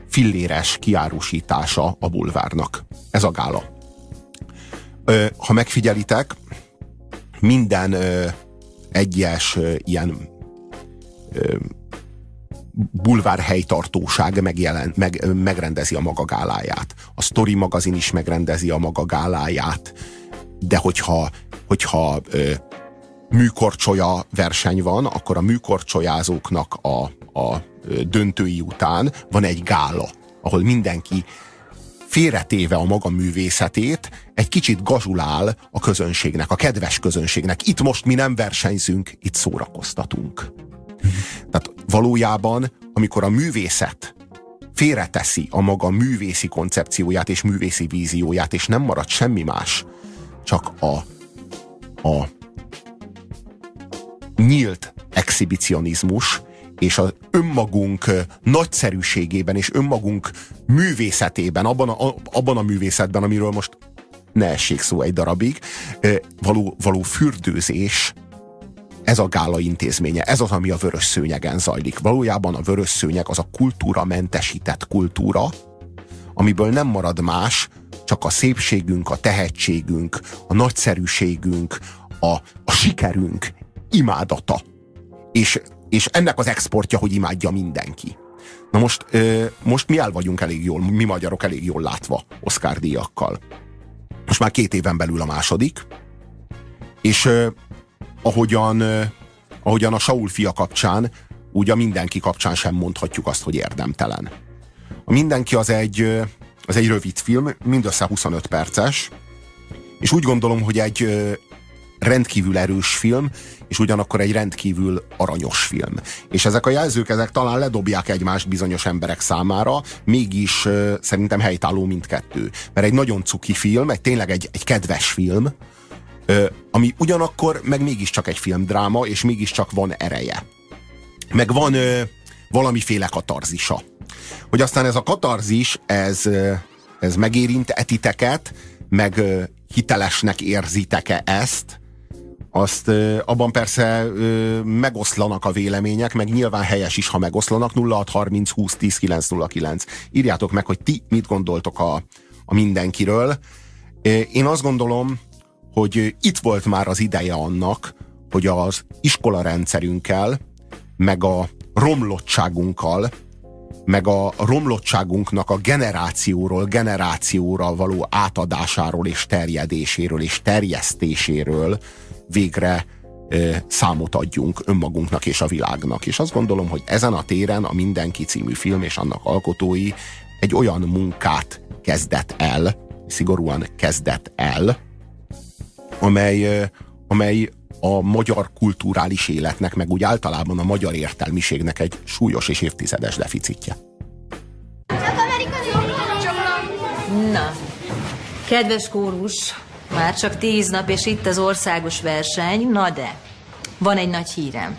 filléres kiárusítása a bulvárnak. Ez a gála. Ö, Ha megfigyelitek, minden ö, egyes ö, ilyen bulvár helytartóság megjelen, meg, megrendezi a maga gáláját. A Story magazin is megrendezi a maga gáláját. De hogyha, hogyha ö, műkorcsolya verseny van, akkor a műkorcsolyázóknak a, a döntői után van egy gála, ahol mindenki félretéve a maga művészetét, egy kicsit gazsulál a közönségnek, a kedves közönségnek. Itt most mi nem versenyzünk, itt szórakoztatunk. Tehát valójában, amikor a művészet félreteszi a maga művészi koncepcióját és művészi vízióját, és nem marad semmi más, csak a, a nyílt exhibicionizmus, és az önmagunk nagyszerűségében és önmagunk művészetében, abban a, abban a művészetben, amiről most ne essék szó egy darabig, való, való fürdőzés, ez a gála intézménye, ez az, ami a vörös szőnyegen zajlik. Valójában a vörös szőnyeg az a kultúra mentesített kultúra, amiből nem marad más, csak a szépségünk, a tehetségünk, a nagyszerűségünk, a, a sikerünk imádata. És, és ennek az exportja, hogy imádja mindenki. Na most, ö, most mi el vagyunk elég jól, mi magyarok elég jól látva Oscar díjakkal. Most már két éven belül a második, és ahogyan, ahogyan a Saul fia kapcsán, úgy a mindenki kapcsán sem mondhatjuk azt, hogy érdemtelen. A mindenki az egy, az egy rövid film, mindössze 25 perces, és úgy gondolom, hogy egy rendkívül erős film, és ugyanakkor egy rendkívül aranyos film. És ezek a jelzők, ezek talán ledobják egymást bizonyos emberek számára, mégis szerintem helytálló mindkettő. Mert egy nagyon cuki film, egy tényleg egy, egy kedves film, ami ugyanakkor meg mégiscsak egy filmdráma, és mégiscsak van ereje. Meg van uh, valamiféle katarzisa. Hogy aztán ez a katarzis, ez, ez megérint etiteket, meg hitelesnek érzitek-e ezt, azt abban persze megoszlanak a vélemények, meg nyilván helyes is, ha megoszlanak. 0630 20 10 909. Írjátok meg, hogy ti mit gondoltok a, a mindenkiről. Én azt gondolom, hogy itt volt már az ideje annak, hogy az iskola rendszerünkkel, meg a romlottságunkkal, meg a romlottságunknak a generációról generációra való átadásáról és terjedéséről és terjesztéséről végre ö, számot adjunk önmagunknak és a világnak. És azt gondolom, hogy ezen a téren a Mindenki című film és annak alkotói egy olyan munkát kezdett el, szigorúan kezdett el, amely, amely a magyar kulturális életnek, meg úgy általában a magyar értelmiségnek egy súlyos és évtizedes deficitje. Na, kedves kórus, már csak tíz nap, és itt az országos verseny, na de, van egy nagy hírem.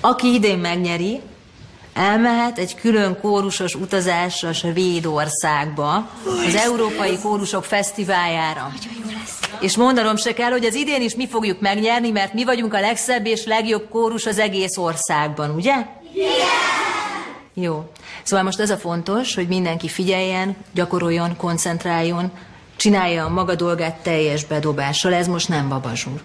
Aki idén megnyeri, elmehet egy külön kórusos utazásra Svédországba, az Európai Kórusok Fesztiváljára. És mondanom se kell, hogy az idén is mi fogjuk megnyerni, mert mi vagyunk a legszebb és legjobb kórus az egész országban, ugye? Igen! Jó. Szóval most ez a fontos, hogy mindenki figyeljen, gyakoroljon, koncentráljon, csinálja a maga dolgát teljes bedobással, ez most nem babazsúr.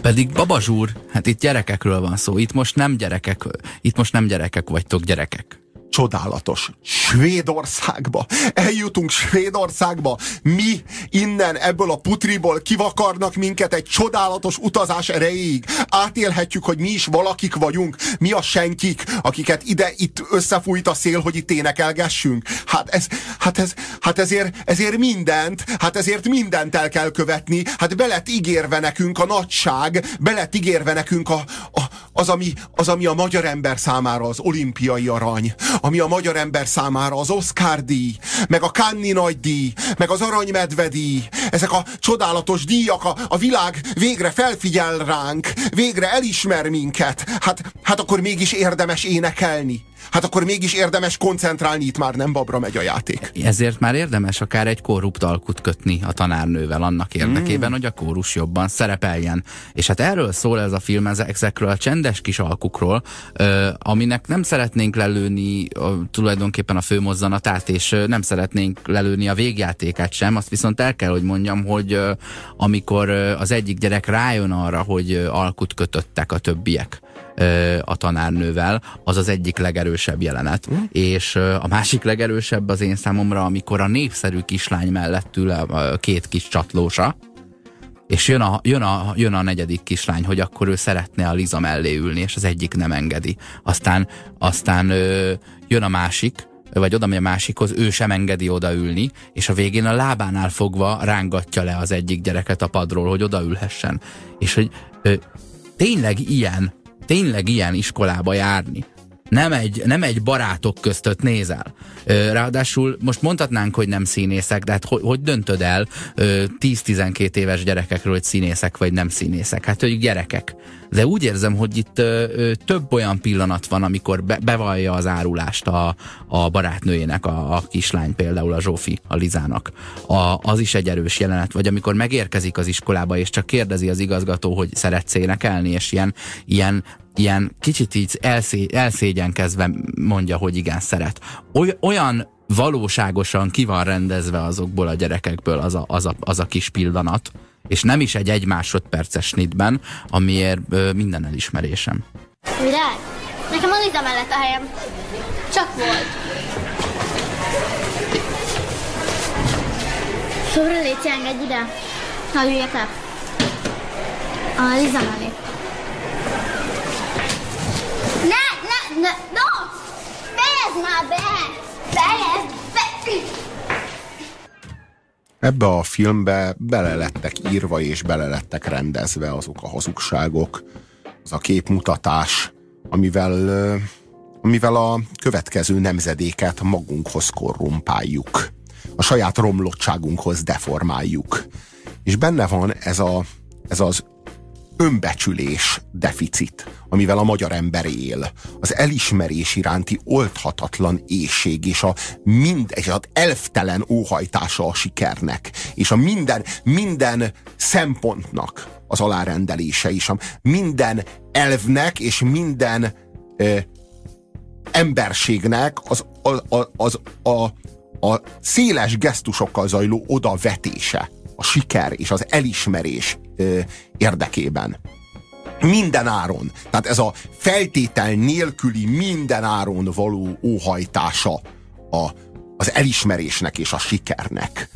Pedig babazsúr, hát itt gyerekekről van szó, itt most nem gyerekek, itt most nem gyerekek vagytok, gyerekek csodálatos. Svédországba. Eljutunk Svédországba. Mi innen ebből a putriból kivakarnak minket egy csodálatos utazás erejéig. Átélhetjük, hogy mi is valakik vagyunk. Mi a senkik, akiket ide itt összefújt a szél, hogy itt énekelgessünk. Hát ez, hát ez, hát ezért, ezért mindent, hát ezért mindent el kell követni. Hát belet ígérve nekünk a nagyság, belet ígérve nekünk a, a, az, ami, az, ami a magyar ember számára az olimpiai arany, ami a magyar ember számára az Oscar díj, meg a Kanni nagy díj, meg az Aranymedve díj, ezek a csodálatos díjak, a, a világ végre felfigyel ránk, végre elismer minket, hát, hát akkor mégis érdemes énekelni. Hát akkor mégis érdemes koncentrálni, itt már nem babra megy a játék. Ezért már érdemes akár egy korrupt alkut kötni a tanárnővel annak érdekében, mm. hogy a kórus jobban szerepeljen. És hát erről szól ez a film, ezekről a csendes kis alkukról, aminek nem szeretnénk lelőni tulajdonképpen a főmozzanatát, és nem szeretnénk lelőni a végjátékát sem, azt viszont el kell, hogy mondjam, hogy amikor az egyik gyerek rájön arra, hogy alkut kötöttek a többiek, a tanárnővel, az az egyik legerősebb jelenet. Mm. És a másik legerősebb az én számomra, amikor a népszerű kislány mellett ül a két kis csatlósa, és jön a, jön, a, jön a negyedik kislány, hogy akkor ő szeretne a Liza mellé ülni, és az egyik nem engedi. Aztán, aztán ö, jön a másik, vagy oda megy a másikhoz, ő sem engedi odaülni, és a végén a lábánál fogva rángatja le az egyik gyereket a padról, hogy odaülhessen. És hogy ö, tényleg ilyen tényleg ilyen iskolába járni, nem egy, nem egy barátok között nézel. Ráadásul most mondhatnánk, hogy nem színészek, de hát hogy, hogy döntöd el 10-12 éves gyerekekről, hogy színészek vagy nem színészek? Hát ők gyerekek. De úgy érzem, hogy itt több olyan pillanat van, amikor be, bevallja az árulást a, a barátnőjének, a, a kislány például a Zsófi, a Lizának. A, az is egy erős jelenet. Vagy amikor megérkezik az iskolába, és csak kérdezi az igazgató, hogy szeretsz énekelni, és ilyen, ilyen ilyen kicsit így elszé, elszégyenkezve mondja, hogy igen, szeret. Oly, olyan valóságosan ki van rendezve azokból a gyerekekből az a, az a, az a kis pillanat, és nem is egy egy másodperces snitben, amiért ö, minden elismerésem. Virág? Nekem az Liza mellett a helyem. Csak volt. Szóval légy engedj ide. Ha üljek. A Liza mellé. No! Fejezd már be! Fejezd be! Ebbe a filmbe bele lettek írva és bele lettek rendezve azok a hazugságok, az a képmutatás, amivel, amivel a következő nemzedéket magunkhoz korrumpáljuk. A saját romlottságunkhoz deformáljuk. És benne van ez, a, ez az önbecsülés deficit, amivel a magyar ember él. Az elismerés iránti oldhatatlan éjség, és a mind, és az elftelen óhajtása a sikernek, és a minden, minden szempontnak az alárendelése, és a minden elvnek, és minden ö, emberségnek az, az, az, az a, a széles gesztusokkal zajló odavetése a siker és az elismerés érdekében. Minden áron. Tehát ez a feltétel nélküli minden áron való óhajtása a, az elismerésnek és a sikernek.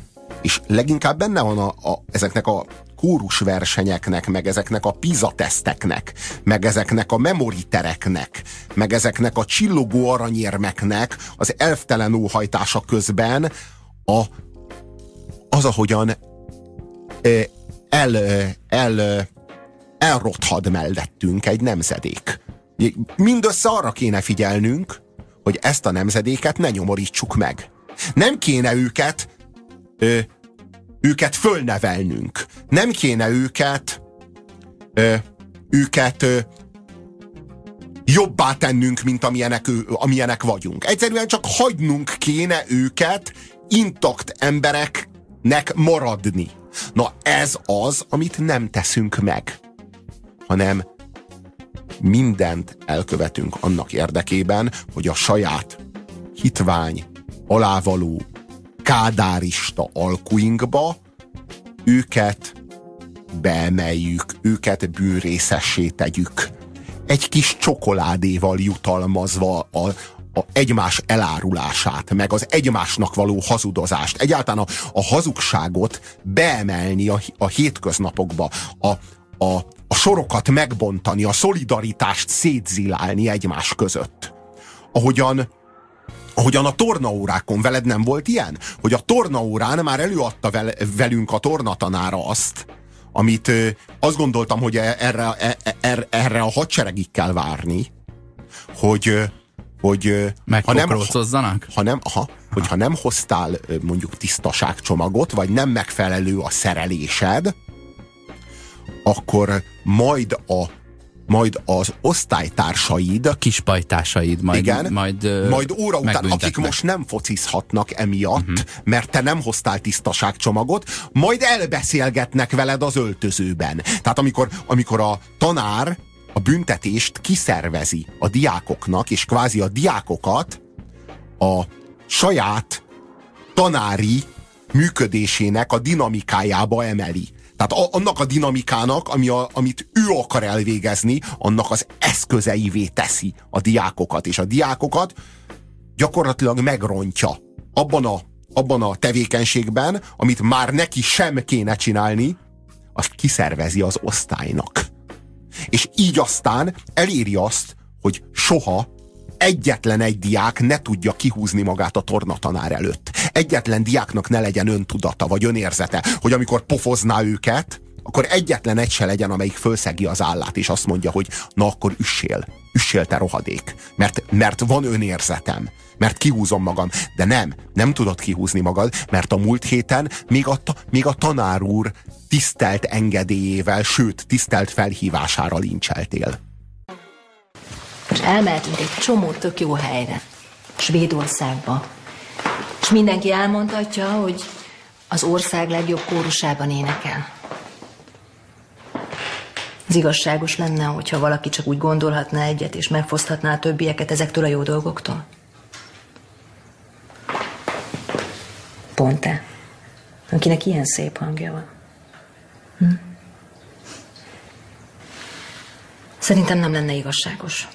És leginkább benne van a, a, ezeknek a kórusversenyeknek, meg ezeknek a pizateszteknek, meg ezeknek a memoritereknek, meg ezeknek a csillogó aranyérmeknek az elftelen óhajtása közben a, az, ahogyan el, el, elrothad mellettünk egy nemzedék. Mindössze arra kéne figyelnünk, hogy ezt a nemzedéket ne nyomorítsuk meg. Nem kéne őket ö, őket fölnevelnünk. Nem kéne őket ö, őket ö, jobbá tennünk, mint amilyenek, ő, amilyenek vagyunk. Egyszerűen csak hagynunk kéne őket intakt embereknek maradni. Na ez az, amit nem teszünk meg, hanem mindent elkövetünk annak érdekében, hogy a saját hitvány, alávaló, kádárista alkuinkba őket beemeljük, őket bűrészessé tegyük. Egy kis csokoládéval jutalmazva a, a egymás elárulását, meg az egymásnak való hazudozást, egyáltalán a, a hazugságot beemelni a, a hétköznapokba, a, a, a sorokat megbontani, a szolidaritást szétzilálni egymás között. Ahogyan Ahogyan a tornaórákon veled nem volt ilyen? Hogy a tornaórán már előadta vel, velünk a tornatanára azt, amit ö, azt gondoltam, hogy e, erre, e, e, erre, erre a hadseregig kell várni, hogy hogy ha nem, ha nem, ha, hogyha nem hoztál mondjuk tisztaságcsomagot, vagy nem megfelelő a szerelésed, akkor majd a majd az osztálytársaid, a kispajtásaid, majd, igen, majd, majd óra után, akik most nem focizhatnak emiatt, uh-huh. mert te nem hoztál tisztaságcsomagot, majd elbeszélgetnek veled az öltözőben. Tehát amikor, amikor a tanár a büntetést kiszervezi a diákoknak, és kvázi a diákokat a saját tanári működésének a dinamikájába emeli. Tehát a, annak a dinamikának, ami a, amit ő akar elvégezni, annak az eszközeivé teszi a diákokat, és a diákokat gyakorlatilag megrontja abban a, abban a tevékenységben, amit már neki sem kéne csinálni, azt kiszervezi az osztálynak. És így aztán eléri azt, hogy soha egyetlen egy diák ne tudja kihúzni magát a tornatanár előtt. Egyetlen diáknak ne legyen öntudata vagy önérzete, hogy amikor pofozná őket, akkor egyetlen egy se legyen, amelyik fölszegi az állát, és azt mondja, hogy na akkor üssél, üssél te rohadék, mert, mert van önérzetem, mert kihúzom magam, de nem, nem tudod kihúzni magad, mert a múlt héten még a, még a tanár úr tisztelt engedélyével, sőt, tisztelt felhívására lincseltél. És elmehetünk egy csomó tök jó helyre. Svédországba. És mindenki elmondhatja, hogy az ország legjobb kórusában énekel. Az igazságos lenne, hogyha valaki csak úgy gondolhatna egyet, és megfoszthatná a többieket ezektől a jó dolgoktól. Pont te, akinek ilyen szép hangja van. Hm? Szerintem nem lenne igazságos.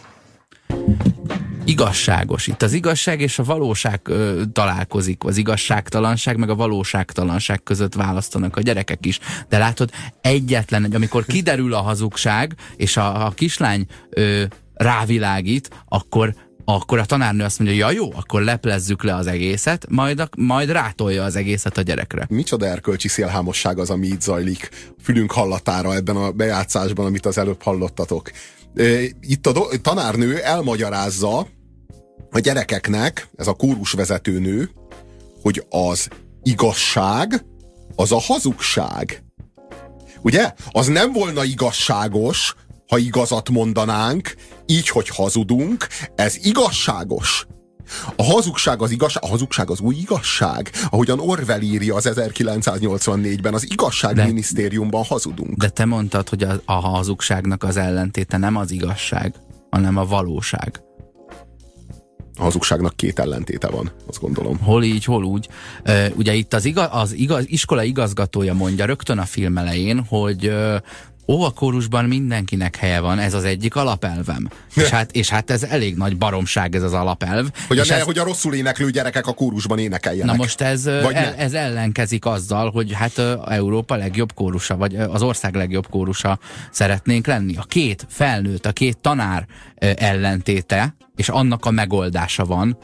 Igazságos. Itt az igazság és a valóság ö, találkozik, az igazságtalanság meg a valóságtalanság között választanak a gyerekek is. De látod, egyetlen egy, amikor kiderül a hazugság, és a, a kislány ö, rávilágít, akkor akkor a tanárnő azt mondja, ja jó, akkor leplezzük le az egészet, majd, a, majd rátolja az egészet a gyerekre. Micsoda erkölcsi szélhámosság az, ami itt zajlik fülünk hallatára ebben a bejátszásban, amit az előbb hallottatok. Itt a do- tanárnő elmagyarázza a gyerekeknek, ez a kórusvezetőnő, hogy az igazság az a hazugság. Ugye? Az nem volna igazságos, ha igazat mondanánk, így, hogy hazudunk, ez igazságos. A hazugság az igazság, a hazugság az új igazság. Ahogyan Orwell írja az 1984-ben, az igazságminisztériumban hazudunk. De te mondtad, hogy a, a hazugságnak az ellentéte nem az igazság, hanem a valóság. A hazugságnak két ellentéte van, azt gondolom. Hol így, hol úgy. Ugye itt az, igaz, az igaz, iskola igazgatója mondja rögtön a film elején, hogy ó, a kórusban mindenkinek helye van, ez az egyik alapelvem. és, hát, és hát ez elég nagy baromság ez az alapelv. Hogy a, ne, ez, hogy a rosszul éneklő gyerekek a kórusban énekeljenek. Na most ez, el, ne. ez ellenkezik azzal, hogy hát Európa legjobb kórusa, vagy az ország legjobb kórusa szeretnénk lenni. A két felnőtt, a két tanár ellentéte, és annak a megoldása van,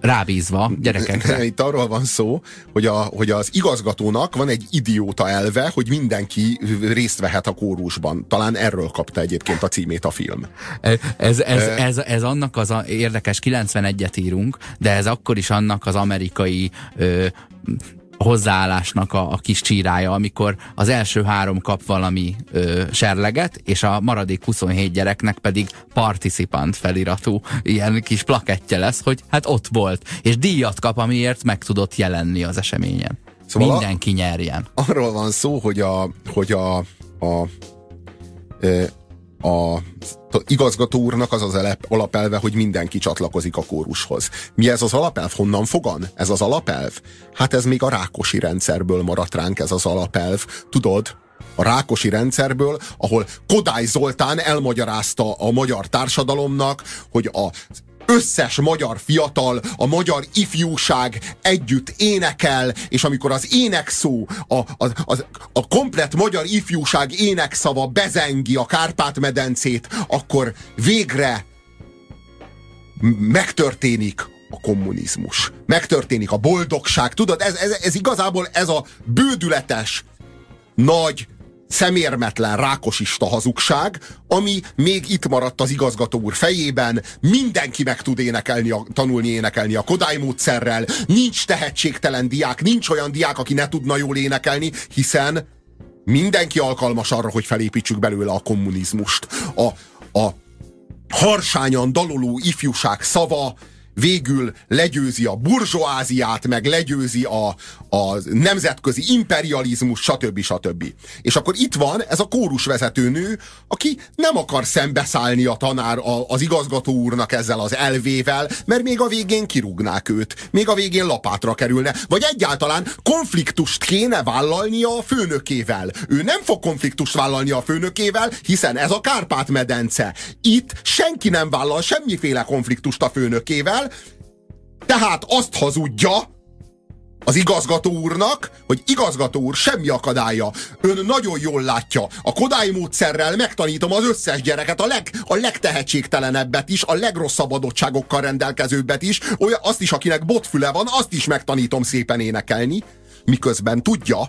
rábízva gyerekekre. Itt arról van szó, hogy, a, hogy az igazgatónak van egy idióta elve, hogy mindenki részt vehet a kórusban. Talán erről kapta egyébként a címét a film. Ez, ez, ez, ez annak az a, érdekes, 91-et írunk, de ez akkor is annak az amerikai ö, hozzáállásnak a, a kis csírája, amikor az első három kap valami ö, serleget, és a maradék 27 gyereknek pedig participant feliratú ilyen kis plakettje lesz, hogy hát ott volt, és díjat kap, amiért meg tudott jelenni az eseményen. Szóval Szóval a- Mindenki nyerjen. Arról van szó, hogy a, hogy a, a, ö, a igazgató úrnak az az alapelve, hogy mindenki csatlakozik a kórushoz. Mi ez az alapelv? Honnan fogan? Ez az alapelv? Hát ez még a rákosi rendszerből maradt ránk ez az alapelv. Tudod, a rákosi rendszerből, ahol Kodály Zoltán elmagyarázta a magyar társadalomnak, hogy a összes magyar fiatal, a magyar ifjúság együtt énekel, és amikor az énekszó, a, a, a, a komplet magyar ifjúság énekszava bezengi a Kárpát-medencét, akkor végre megtörténik a kommunizmus. Megtörténik a boldogság. Tudod, ez, ez, ez igazából ez a bődületes, nagy, szemérmetlen rákosista hazugság, ami még itt maradt az igazgató úr fejében, mindenki meg tud énekelni, a, tanulni énekelni a Kodály módszerrel, nincs tehetségtelen diák, nincs olyan diák, aki ne tudna jól énekelni, hiszen mindenki alkalmas arra, hogy felépítsük belőle a kommunizmust. A, a harsányan daloló ifjúság szava végül legyőzi a burzsóáziát, meg legyőzi a, a nemzetközi imperializmus, stb. stb. És akkor itt van ez a kórusvezetőnő, aki nem akar szembeszállni a tanár a, az igazgató úrnak ezzel az elvével, mert még a végén kirúgnák őt, még a végén lapátra kerülne, vagy egyáltalán konfliktust kéne vállalnia a főnökével. Ő nem fog konfliktust vállalni a főnökével, hiszen ez a Kárpát-medence. Itt senki nem vállal semmiféle konfliktust a főnökével, tehát azt hazudja, az igazgató úrnak, hogy igazgató úr, semmi akadálya. Ön nagyon jól látja. A Kodály módszerrel megtanítom az összes gyereket, a, leg, a legtehetségtelenebbet is, a legrosszabb adottságokkal rendelkezőbbet is, olyan, azt is, akinek botfüle van, azt is megtanítom szépen énekelni, miközben tudja,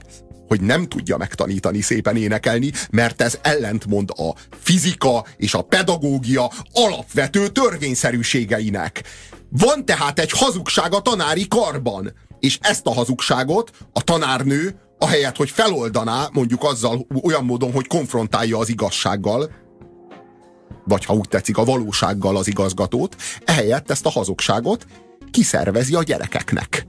hogy nem tudja megtanítani szépen énekelni, mert ez ellentmond a fizika és a pedagógia alapvető törvényszerűségeinek. Van tehát egy hazugság a tanári karban, és ezt a hazugságot a tanárnő, ahelyett, hogy feloldaná, mondjuk azzal olyan módon, hogy konfrontálja az igazsággal, vagy ha úgy tetszik, a valósággal az igazgatót, ehelyett ezt a hazugságot kiszervezi a gyerekeknek.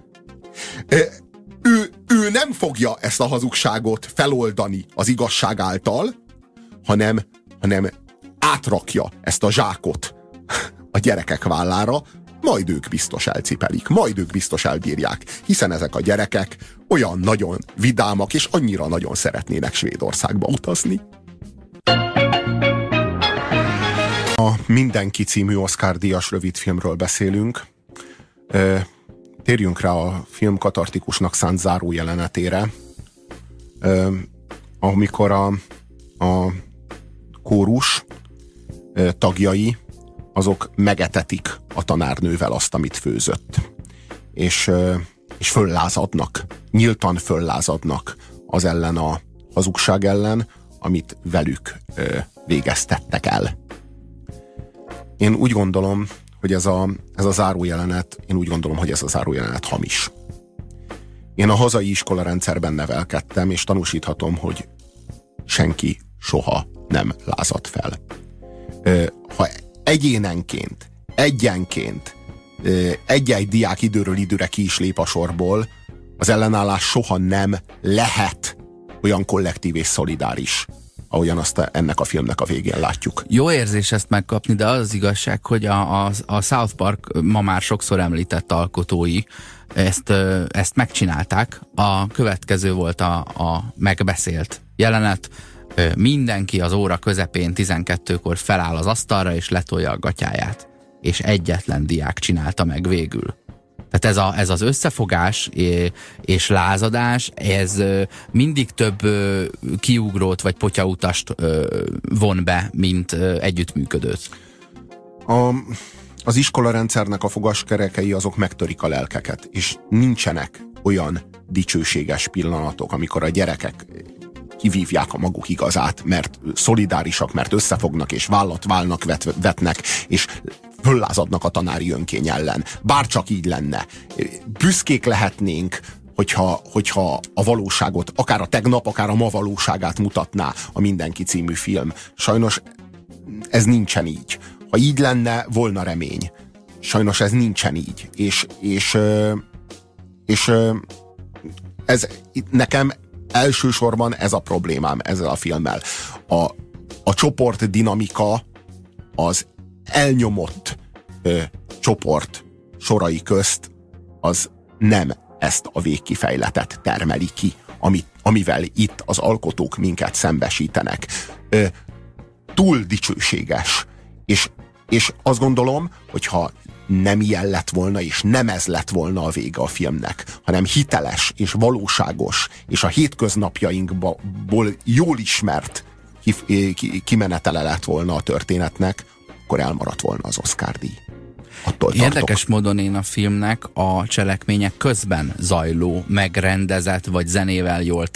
Ő, ő nem fogja ezt a hazugságot feloldani az igazság által, hanem, hanem átrakja ezt a zsákot a gyerekek vállára, majd ők biztos elcipelik, majd ők biztos elbírják, hiszen ezek a gyerekek olyan nagyon vidámak, és annyira nagyon szeretnének Svédországba utazni. A Mindenki című Oscar díjas rövidfilmről beszélünk. Térjünk rá a film katartikusnak szánt záró jelenetére, amikor a, a kórus tagjai azok megetetik a tanárnővel azt, amit főzött. És, és föllázadnak, nyíltan föllázadnak az ellen a hazugság ellen, amit velük végeztettek el. Én úgy gondolom, hogy ez a, ez a zárójelenet, én úgy gondolom, hogy ez a zárójelenet hamis. Én a hazai iskola rendszerben nevelkedtem, és tanúsíthatom, hogy senki soha nem lázad fel. Ha egyénenként, egyenként, egy-egy diák időről időre ki is lép a sorból, az ellenállás soha nem lehet olyan kollektív és szolidáris, ahogyan azt ennek a filmnek a végén látjuk. Jó érzés ezt megkapni, de az, az igazság, hogy a, a, a South Park ma már sokszor említett alkotói ezt, ezt megcsinálták. A következő volt a, a megbeszélt jelenet. Mindenki az óra közepén 12-kor feláll az asztalra és letolja a gatyáját. És egyetlen diák csinálta meg végül. Tehát ez, a, ez az összefogás és lázadás, ez mindig több kiugrót vagy potyautast von be, mint együttműködőt. A, az iskolarendszernek a fogaskerekei azok megtörik a lelkeket, és nincsenek olyan dicsőséges pillanatok, amikor a gyerekek kivívják a maguk igazát, mert szolidárisak, mert összefognak és vállat válnak, vet, vetnek, és föllázadnak a tanári önkény ellen. Bár így lenne. Büszkék lehetnénk, hogyha, hogyha a valóságot, akár a tegnap, akár a ma valóságát mutatná a Mindenki című film. Sajnos ez nincsen így. Ha így lenne, volna remény. Sajnos ez nincsen így. És, és, és ez nekem elsősorban ez a problémám ezzel a filmmel. A, a csoport dinamika az elnyomott ö, csoport sorai közt az nem ezt a végkifejletet termeli ki, amit, amivel itt az alkotók minket szembesítenek. Ö, túl dicsőséges. És, és azt gondolom, hogyha nem ilyen lett volna, és nem ez lett volna a vége a filmnek, hanem hiteles és valóságos, és a hétköznapjainkból jól ismert kimenetele lett volna a történetnek, akkor elmaradt volna az Oscar díj. Attól Érdekes módon én a filmnek a cselekmények közben zajló, megrendezett, vagy zenével jól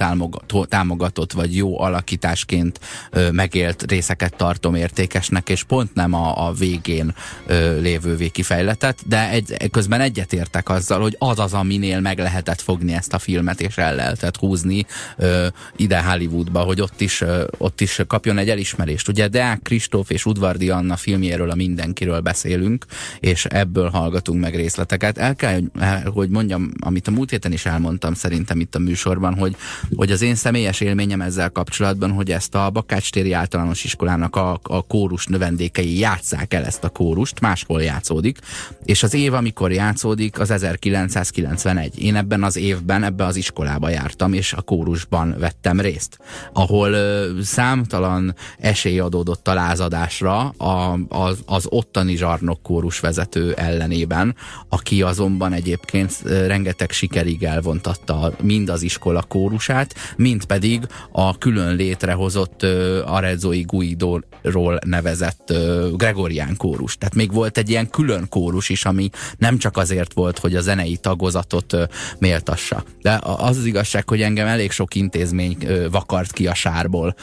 támogatott, vagy jó alakításként ö, megélt részeket tartom értékesnek, és pont nem a, a végén ö, lévő végkifejletet, de egy, közben egyetértek azzal, hogy az az, aminél meg lehetett fogni ezt a filmet, és el lehetett húzni ö, ide Hollywoodba, hogy ott is, ö, ott is kapjon egy elismerést. Ugye Deák Kristóf és Udvardi Anna filmjéről a mindenkiről beszélünk, és ebből hallgatunk meg részleteket. El kell, hogy mondjam, amit a múlt héten is elmondtam szerintem itt a műsorban, hogy, hogy az én személyes élményem ezzel kapcsolatban, hogy ezt a Bakács téri általános iskolának a, a kórus növendékei játszák el ezt a kórust, máshol játszódik, és az év, amikor játszódik, az 1991. Én ebben az évben, ebbe az iskolába jártam, és a kórusban vettem részt, ahol ö, számtalan esély adódott a lázadásra a, az, az ottani zsarnok kórus vezető ellenében, aki azonban egyébként rengeteg sikerig elvontatta mind az iskola kórusát, mind pedig a külön létrehozott Arezzoi Guido-ról nevezett Gregorián kórus. Tehát még volt egy ilyen külön kórus is, ami nem csak azért volt, hogy a zenei tagozatot méltassa. De az az igazság, hogy engem elég sok intézmény vakart ki a sárból.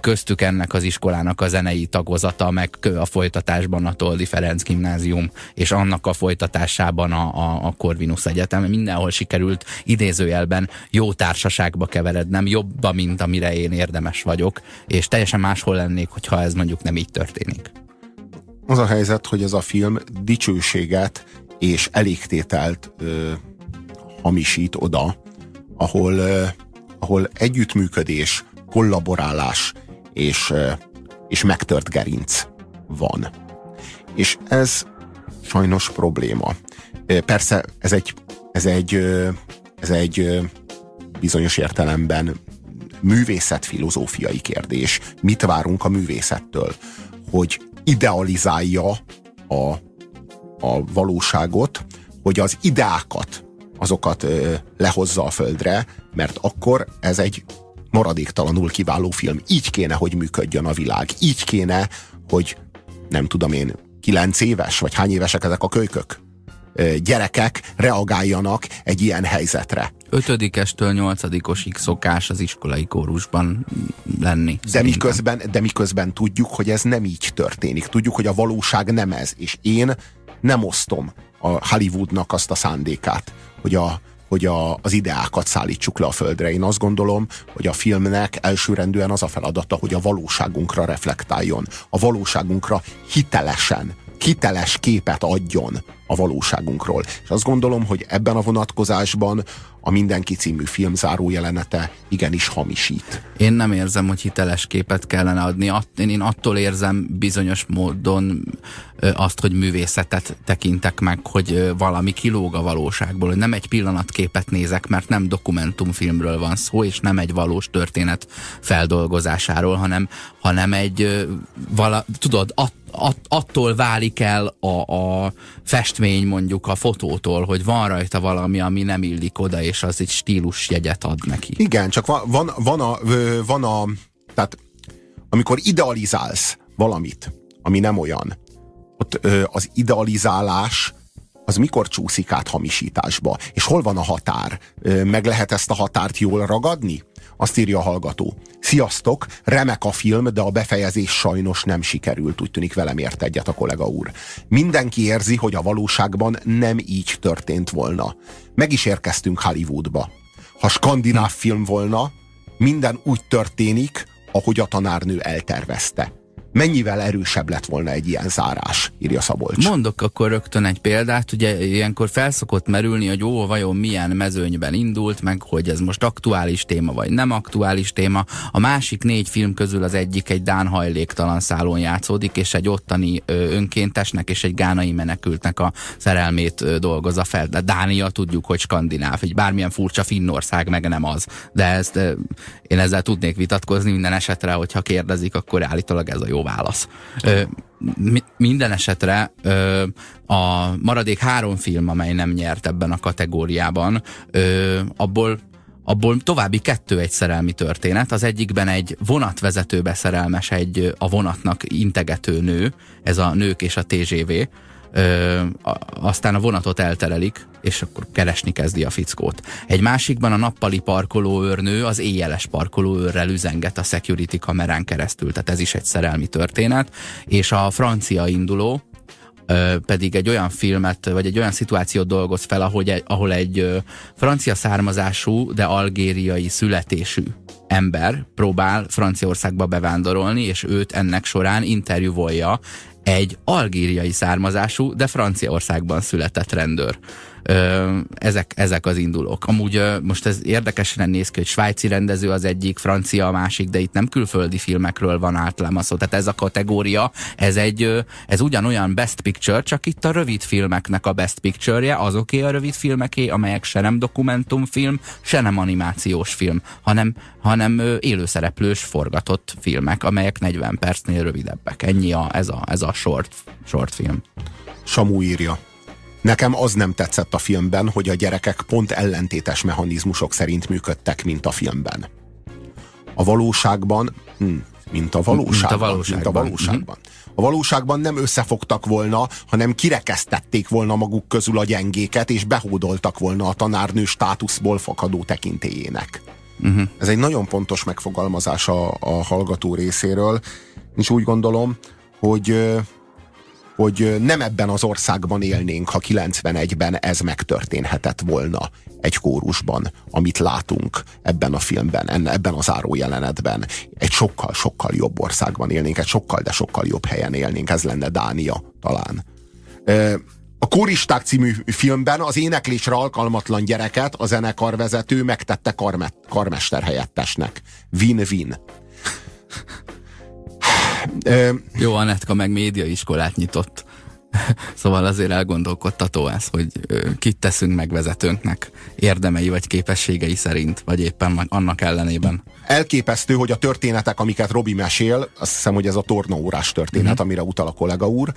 Köztük ennek az iskolának a zenei tagozata, meg a folytatásban a Toldi Ferenc gimnázium, és annak a folytatásában a, a, a Corvinus Egyetem. Mindenhol sikerült idézőjelben jó társaságba keverednem, jobba, mint amire én érdemes vagyok, és teljesen máshol lennék, hogyha ez mondjuk nem így történik. Az a helyzet, hogy ez a film dicsőséget és elégtételt ö, hamisít oda, ahol, ö, ahol együttműködés, kollaborálás és, ö, és megtört gerinc van. És ez sajnos probléma. Persze ez egy, ez egy, ez egy bizonyos értelemben művészetfilozófiai kérdés. Mit várunk a művészettől? Hogy idealizálja a, a valóságot, hogy az ideákat, azokat lehozza a földre, mert akkor ez egy maradéktalanul kiváló film. Így kéne, hogy működjön a világ. Így kéne, hogy nem tudom én, kilenc éves, vagy hány évesek ezek a kölykök? gyerekek reagáljanak egy ilyen helyzetre. Ötödikestől nyolcadikosig szokás az iskolai kórusban lenni. De miközben, de miközben tudjuk, hogy ez nem így történik. Tudjuk, hogy a valóság nem ez. És én nem osztom a Hollywoodnak azt a szándékát, hogy a, hogy a, az ideákat szállítsuk le a földre. Én azt gondolom, hogy a filmnek elsőrendűen az a feladata, hogy a valóságunkra reflektáljon. A valóságunkra hitelesen, hiteles képet adjon a valóságunkról. És azt gondolom, hogy ebben a vonatkozásban a Mindenki című film záró jelenete igenis hamisít. Én nem érzem, hogy hiteles képet kellene adni. Én attól érzem bizonyos módon azt, hogy művészetet tekintek meg, hogy valami kilóg a valóságból, hogy nem egy pillanatképet nézek, mert nem dokumentumfilmről van szó, és nem egy valós történet feldolgozásáról, hanem, hanem egy, vala, tudod, att, att, attól válik el a, a festmény mondjuk a fotótól, hogy van rajta valami, ami nem illik oda, és az egy stílusjegyet ad neki. Igen, csak van, van, van, a, van a, tehát amikor idealizálsz valamit, ami nem olyan, ott az idealizálás az mikor csúszik át hamisításba? És hol van a határ? Meg lehet ezt a határt jól ragadni? Azt írja a hallgató. Sziasztok, remek a film, de a befejezés sajnos nem sikerült, úgy tűnik velem ért egyet a kollega úr. Mindenki érzi, hogy a valóságban nem így történt volna. Meg is érkeztünk Hollywoodba. Ha skandináv film volna, minden úgy történik, ahogy a tanárnő eltervezte mennyivel erősebb lett volna egy ilyen zárás, írja Szabolcs. Mondok akkor rögtön egy példát, ugye ilyenkor felszokott merülni, hogy ó, vajon milyen mezőnyben indult, meg hogy ez most aktuális téma, vagy nem aktuális téma. A másik négy film közül az egyik egy Dán hajléktalan szálon játszódik, és egy ottani önkéntesnek és egy gánai menekültnek a szerelmét dolgozza fel. De Dánia tudjuk, hogy skandináv, egy bármilyen furcsa Finnország meg nem az. De ezt én ezzel tudnék vitatkozni minden esetre, hogyha kérdezik, akkor állítólag ez a jó válasz. Ö, mi, minden esetre ö, a maradék három film, amely nem nyert ebben a kategóriában, ö, abból abból további kettő egy szerelmi történet. Az egyikben egy vonatvezetőbe szerelmes egy a vonatnak integető nő, ez a Nők és a TGV, ö, aztán a vonatot elterelik, és akkor keresni kezdi a fickót. Egy másikban a nappali parkolóőrnő az éjjeles parkolóőrrel üzenget a security kamerán keresztül, tehát ez is egy szerelmi történet, és a francia induló, pedig egy olyan filmet, vagy egy olyan szituációt dolgoz fel, ahogy ahol egy francia származású, de algériai születésű ember próbál Franciaországba bevándorolni, és őt ennek során interjúvolja egy algériai származású, de Franciaországban született rendőr. Ezek, ezek az indulók. Amúgy most ez érdekesen néz ki, hogy svájci rendező az egyik, francia a másik, de itt nem külföldi filmekről van általában szó. Tehát ez a kategória, ez egy, ez ugyanolyan Best Picture, csak itt a rövid filmeknek a Best Picture-je, azoké a rövid filmeké, amelyek se nem dokumentumfilm, se nem animációs film, hanem, hanem élőszereplős forgatott filmek, amelyek 40 percnél rövidebbek. Ennyi a, ez, a, ez a short, short film. Samu írja. Nekem az nem tetszett a filmben, hogy a gyerekek pont ellentétes mechanizmusok szerint működtek, mint a filmben. A valóságban, hm, mint a valóságban, Mint a valóságban. Mint a valóságban. A valóságban nem összefogtak volna, hanem kirekesztették volna maguk közül a gyengéket, és behódoltak volna a tanárnő státuszból fakadó tekintélyének. Uh-huh. Ez egy nagyon pontos megfogalmazás a, a hallgató részéről, és úgy gondolom, hogy hogy nem ebben az országban élnénk, ha 91-ben ez megtörténhetett volna egy kórusban, amit látunk ebben a filmben, enne- ebben az árójelenetben. Egy sokkal-sokkal jobb országban élnénk, egy sokkal, de sokkal jobb helyen élnénk. Ez lenne Dánia talán. A Kóristák című filmben az éneklésre alkalmatlan gyereket a zenekarvezető megtette karmet, karmester helyettesnek. Win-win. Jó, Anetka meg médiaiskolát nyitott. Szóval azért elgondolkodtató ez, hogy kit teszünk meg vezetőnknek érdemei vagy képességei szerint, vagy éppen annak ellenében. elképesztő, hogy a történetek, amiket Robi mesél, azt hiszem, hogy ez a tornaórás történet, Mhm. amire utal a kollega úr,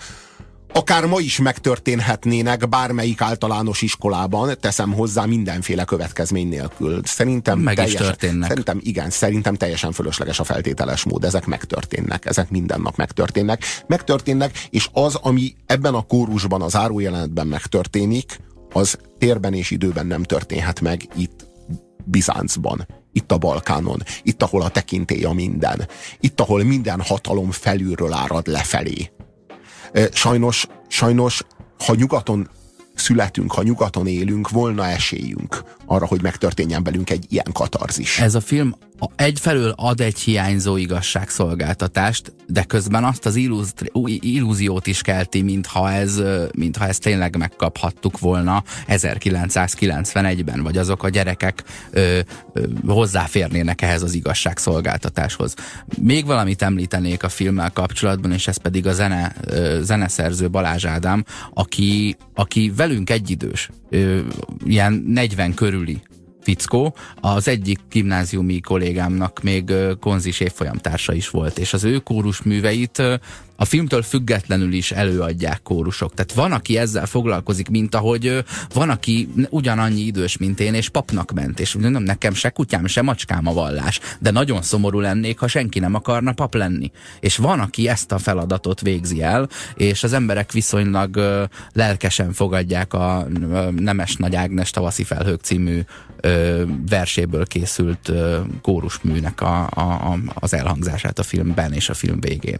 akár ma is megtörténhetnének bármelyik általános iskolában, teszem hozzá mindenféle következmény nélkül. Szerintem Meg is teljesen, történnek. Szerintem igen, szerintem teljesen fölösleges a feltételes mód. Ezek megtörténnek, ezek minden nap megtörténnek. Megtörténnek, és az, ami ebben a kórusban, az árójelenetben megtörténik, az térben és időben nem történhet meg itt Bizáncban, itt a Balkánon, itt, ahol a tekintély a minden, itt, ahol minden hatalom felülről árad lefelé. Sajnos, sajnos, ha nyugaton születünk, ha nyugaton élünk, volna esélyünk arra, hogy megtörténjen velünk egy ilyen katarzis. Ez a film egyfelől ad egy hiányzó igazságszolgáltatást, de közben azt az illúziót is kelti, mintha ez, mintha ezt tényleg megkaphattuk volna 1991-ben, vagy azok a gyerekek ö, ö, hozzáférnének ehhez az igazságszolgáltatáshoz. Még valamit említenék a filmmel kapcsolatban, és ez pedig a zene, ö, zeneszerző Balázs Ádám, aki, aki velünk egyidős, ö, ilyen 40 körüli fickó, az egyik gimnáziumi kollégámnak még konzis évfolyamtársa is volt, és az ő kórus műveit a filmtől függetlenül is előadják kórusok. Tehát van, aki ezzel foglalkozik, mint ahogy van, aki ugyanannyi idős, mint én, és papnak ment, és nem nekem se kutyám, se macskám a vallás, de nagyon szomorú lennék, ha senki nem akarna pap lenni. És van, aki ezt a feladatot végzi el, és az emberek viszonylag lelkesen fogadják a Nemes Nagy Ágnes Tavaszi Felhők című verséből készült kórusműnek a, a, a, az elhangzását a filmben és a film végén.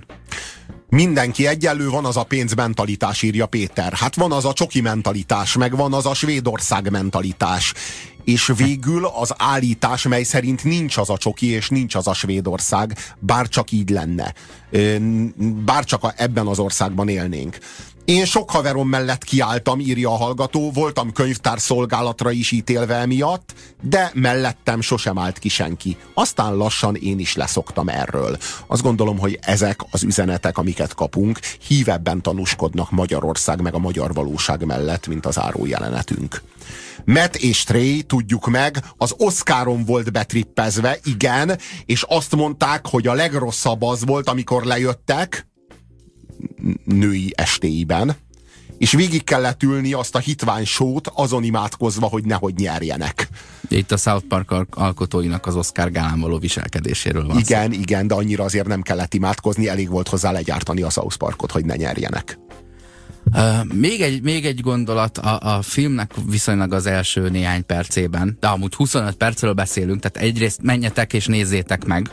Mindenki egyenlő, van az a pénzmentalitás, írja Péter. Hát van az a csoki mentalitás, meg van az a Svédország mentalitás. És végül az állítás, mely szerint nincs az a csoki, és nincs az a Svédország, bár csak így lenne. Bár csak ebben az országban élnénk. Én sok haverom mellett kiálltam, írja a hallgató, voltam könyvtár szolgálatra is ítélve emiatt, de mellettem sosem állt ki senki. Aztán lassan én is leszoktam erről. Azt gondolom, hogy ezek az üzenetek, amiket kapunk, hívebben tanúskodnak Magyarország meg a magyar valóság mellett, mint az árójelenetünk. Matt és Trey, tudjuk meg, az Oscaron volt betrippezve, igen, és azt mondták, hogy a legrosszabb az volt, amikor lejöttek, női estéiben, és végig kellett ülni azt a hitvány sót, azon imádkozva, hogy nehogy nyerjenek. Itt a South Park al- alkotóinak az Oscar gálán való viselkedéséről van Igen, igen, de annyira azért nem kellett imádkozni, elég volt hozzá legyártani a South Parkot, hogy ne nyerjenek. Uh, még, egy, még egy gondolat, a, a filmnek viszonylag az első néhány percében, de amúgy 25 percről beszélünk, tehát egyrészt menjetek és nézzétek meg,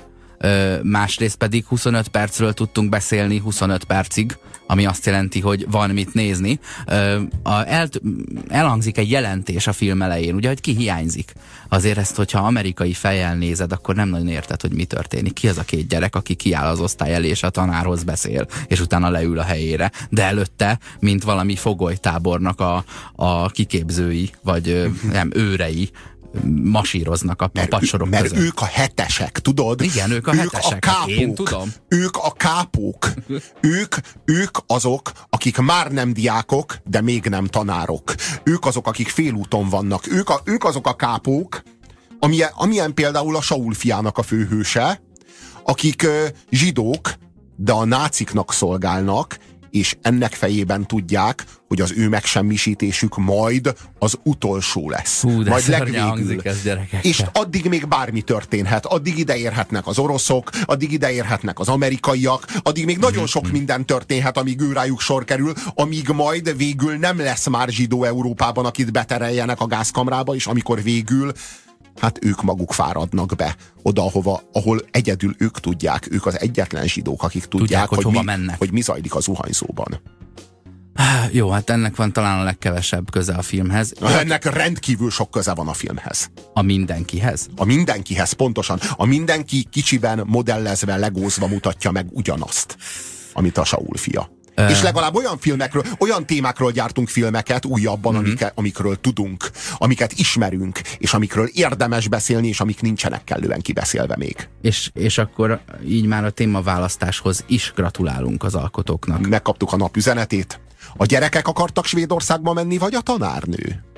másrészt pedig 25 percről tudtunk beszélni 25 percig, ami azt jelenti, hogy van mit nézni. El, elhangzik egy jelentés a film elején, ugye, hogy ki hiányzik. Azért ezt, hogyha amerikai fejjel nézed, akkor nem nagyon érted, hogy mi történik. Ki az a két gyerek, aki kiáll az osztály elé, és a tanárhoz beszél, és utána leül a helyére. De előtte, mint valami fogolytábornak a, a kiképzői, vagy nem, őrei, masíroznak a, a padsorok mert között. ők a hetesek, tudod? Igen, ők a hetesek, a kápók. én tudom. Ők a kápók. ők, ők azok, akik már nem diákok, de még nem tanárok. Ők azok, akik félúton vannak. Ők, a, ők azok a kápók, amilyen, amilyen például a Saul fiának a főhőse, akik ö, zsidók, de a náciknak szolgálnak, és ennek fejében tudják, hogy az ő megsemmisítésük majd az utolsó lesz. Hú, de majd hangzik ez. És addig még bármi történhet. Addig ide érhetnek az oroszok, addig ide érhetnek az amerikaiak, addig még nagyon sok minden történhet, amíg ő rájuk sor kerül, amíg majd végül nem lesz már zsidó Európában, akit betereljenek a gázkamrába, és amikor végül hát ők maguk fáradnak be oda, ahova, ahol egyedül ők tudják, ők az egyetlen zsidók, akik tudják, Tudják, hogy hova mi, mennek. hogy mi zajlik a zuhanyzóban. Jó, hát ennek van talán a legkevesebb köze a filmhez. Ennek rendkívül sok köze van a filmhez. A mindenkihez. A mindenkihez pontosan. A mindenki kicsiben modellezve, legózva mutatja meg ugyanazt, amit a Saul fia. És legalább olyan filmekről, olyan témákról gyártunk filmeket újabban, uh-huh. amik, amikről tudunk, amiket ismerünk, és amikről érdemes beszélni, és amik nincsenek kellően kibeszélve még. És, és akkor így már a témaválasztáshoz is gratulálunk az alkotóknak. Megkaptuk a nap üzenetét. A gyerekek akartak Svédországba menni, vagy a tanárnő?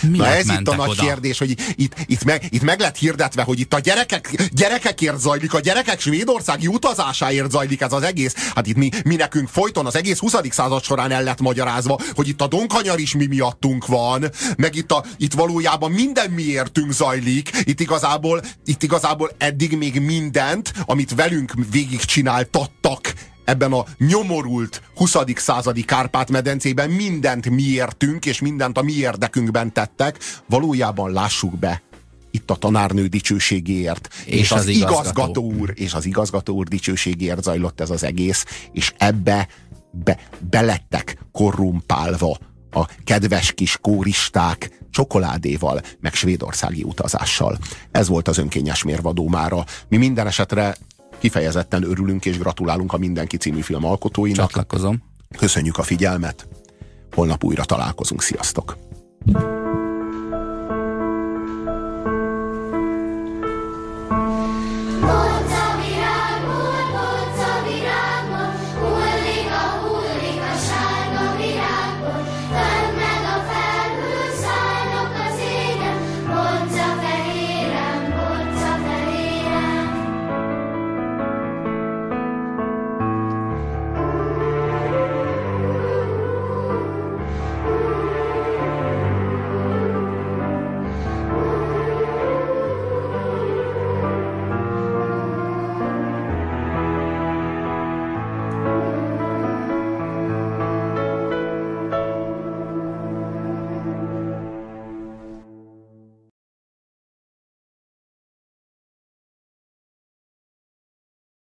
Na Miért ez itt a nagy oda? kérdés, hogy itt, itt, meg, itt meg lett hirdetve, hogy itt a gyerekek, gyerekekért zajlik, a gyerekek svédországi utazásáért zajlik ez az egész. Hát itt mi, mi nekünk folyton az egész 20. század során el lett magyarázva, hogy itt a donkanyar is mi miattunk van, meg itt, a, itt valójában minden miértünk zajlik, itt igazából, itt igazából eddig még mindent, amit velünk végigcsináltattak, ebben a nyomorult 20. századi Kárpát-medencében mindent mi értünk, és mindent a mi érdekünkben tettek, valójában lássuk be, itt a tanárnő dicsőségéért, és, És az, az igazgató. igazgató úr, és az igazgató úr dicsőségéért zajlott ez az egész, és ebbe be, belettek korrumpálva a kedves kis kóristák csokoládéval, meg svédországi utazással. Ez volt az önkényes mérvadó mára. Mi minden esetre kifejezetten örülünk és gratulálunk a Mindenki című film alkotóinak. Csatlakozom. Köszönjük a figyelmet. Holnap újra találkozunk. Sziasztok!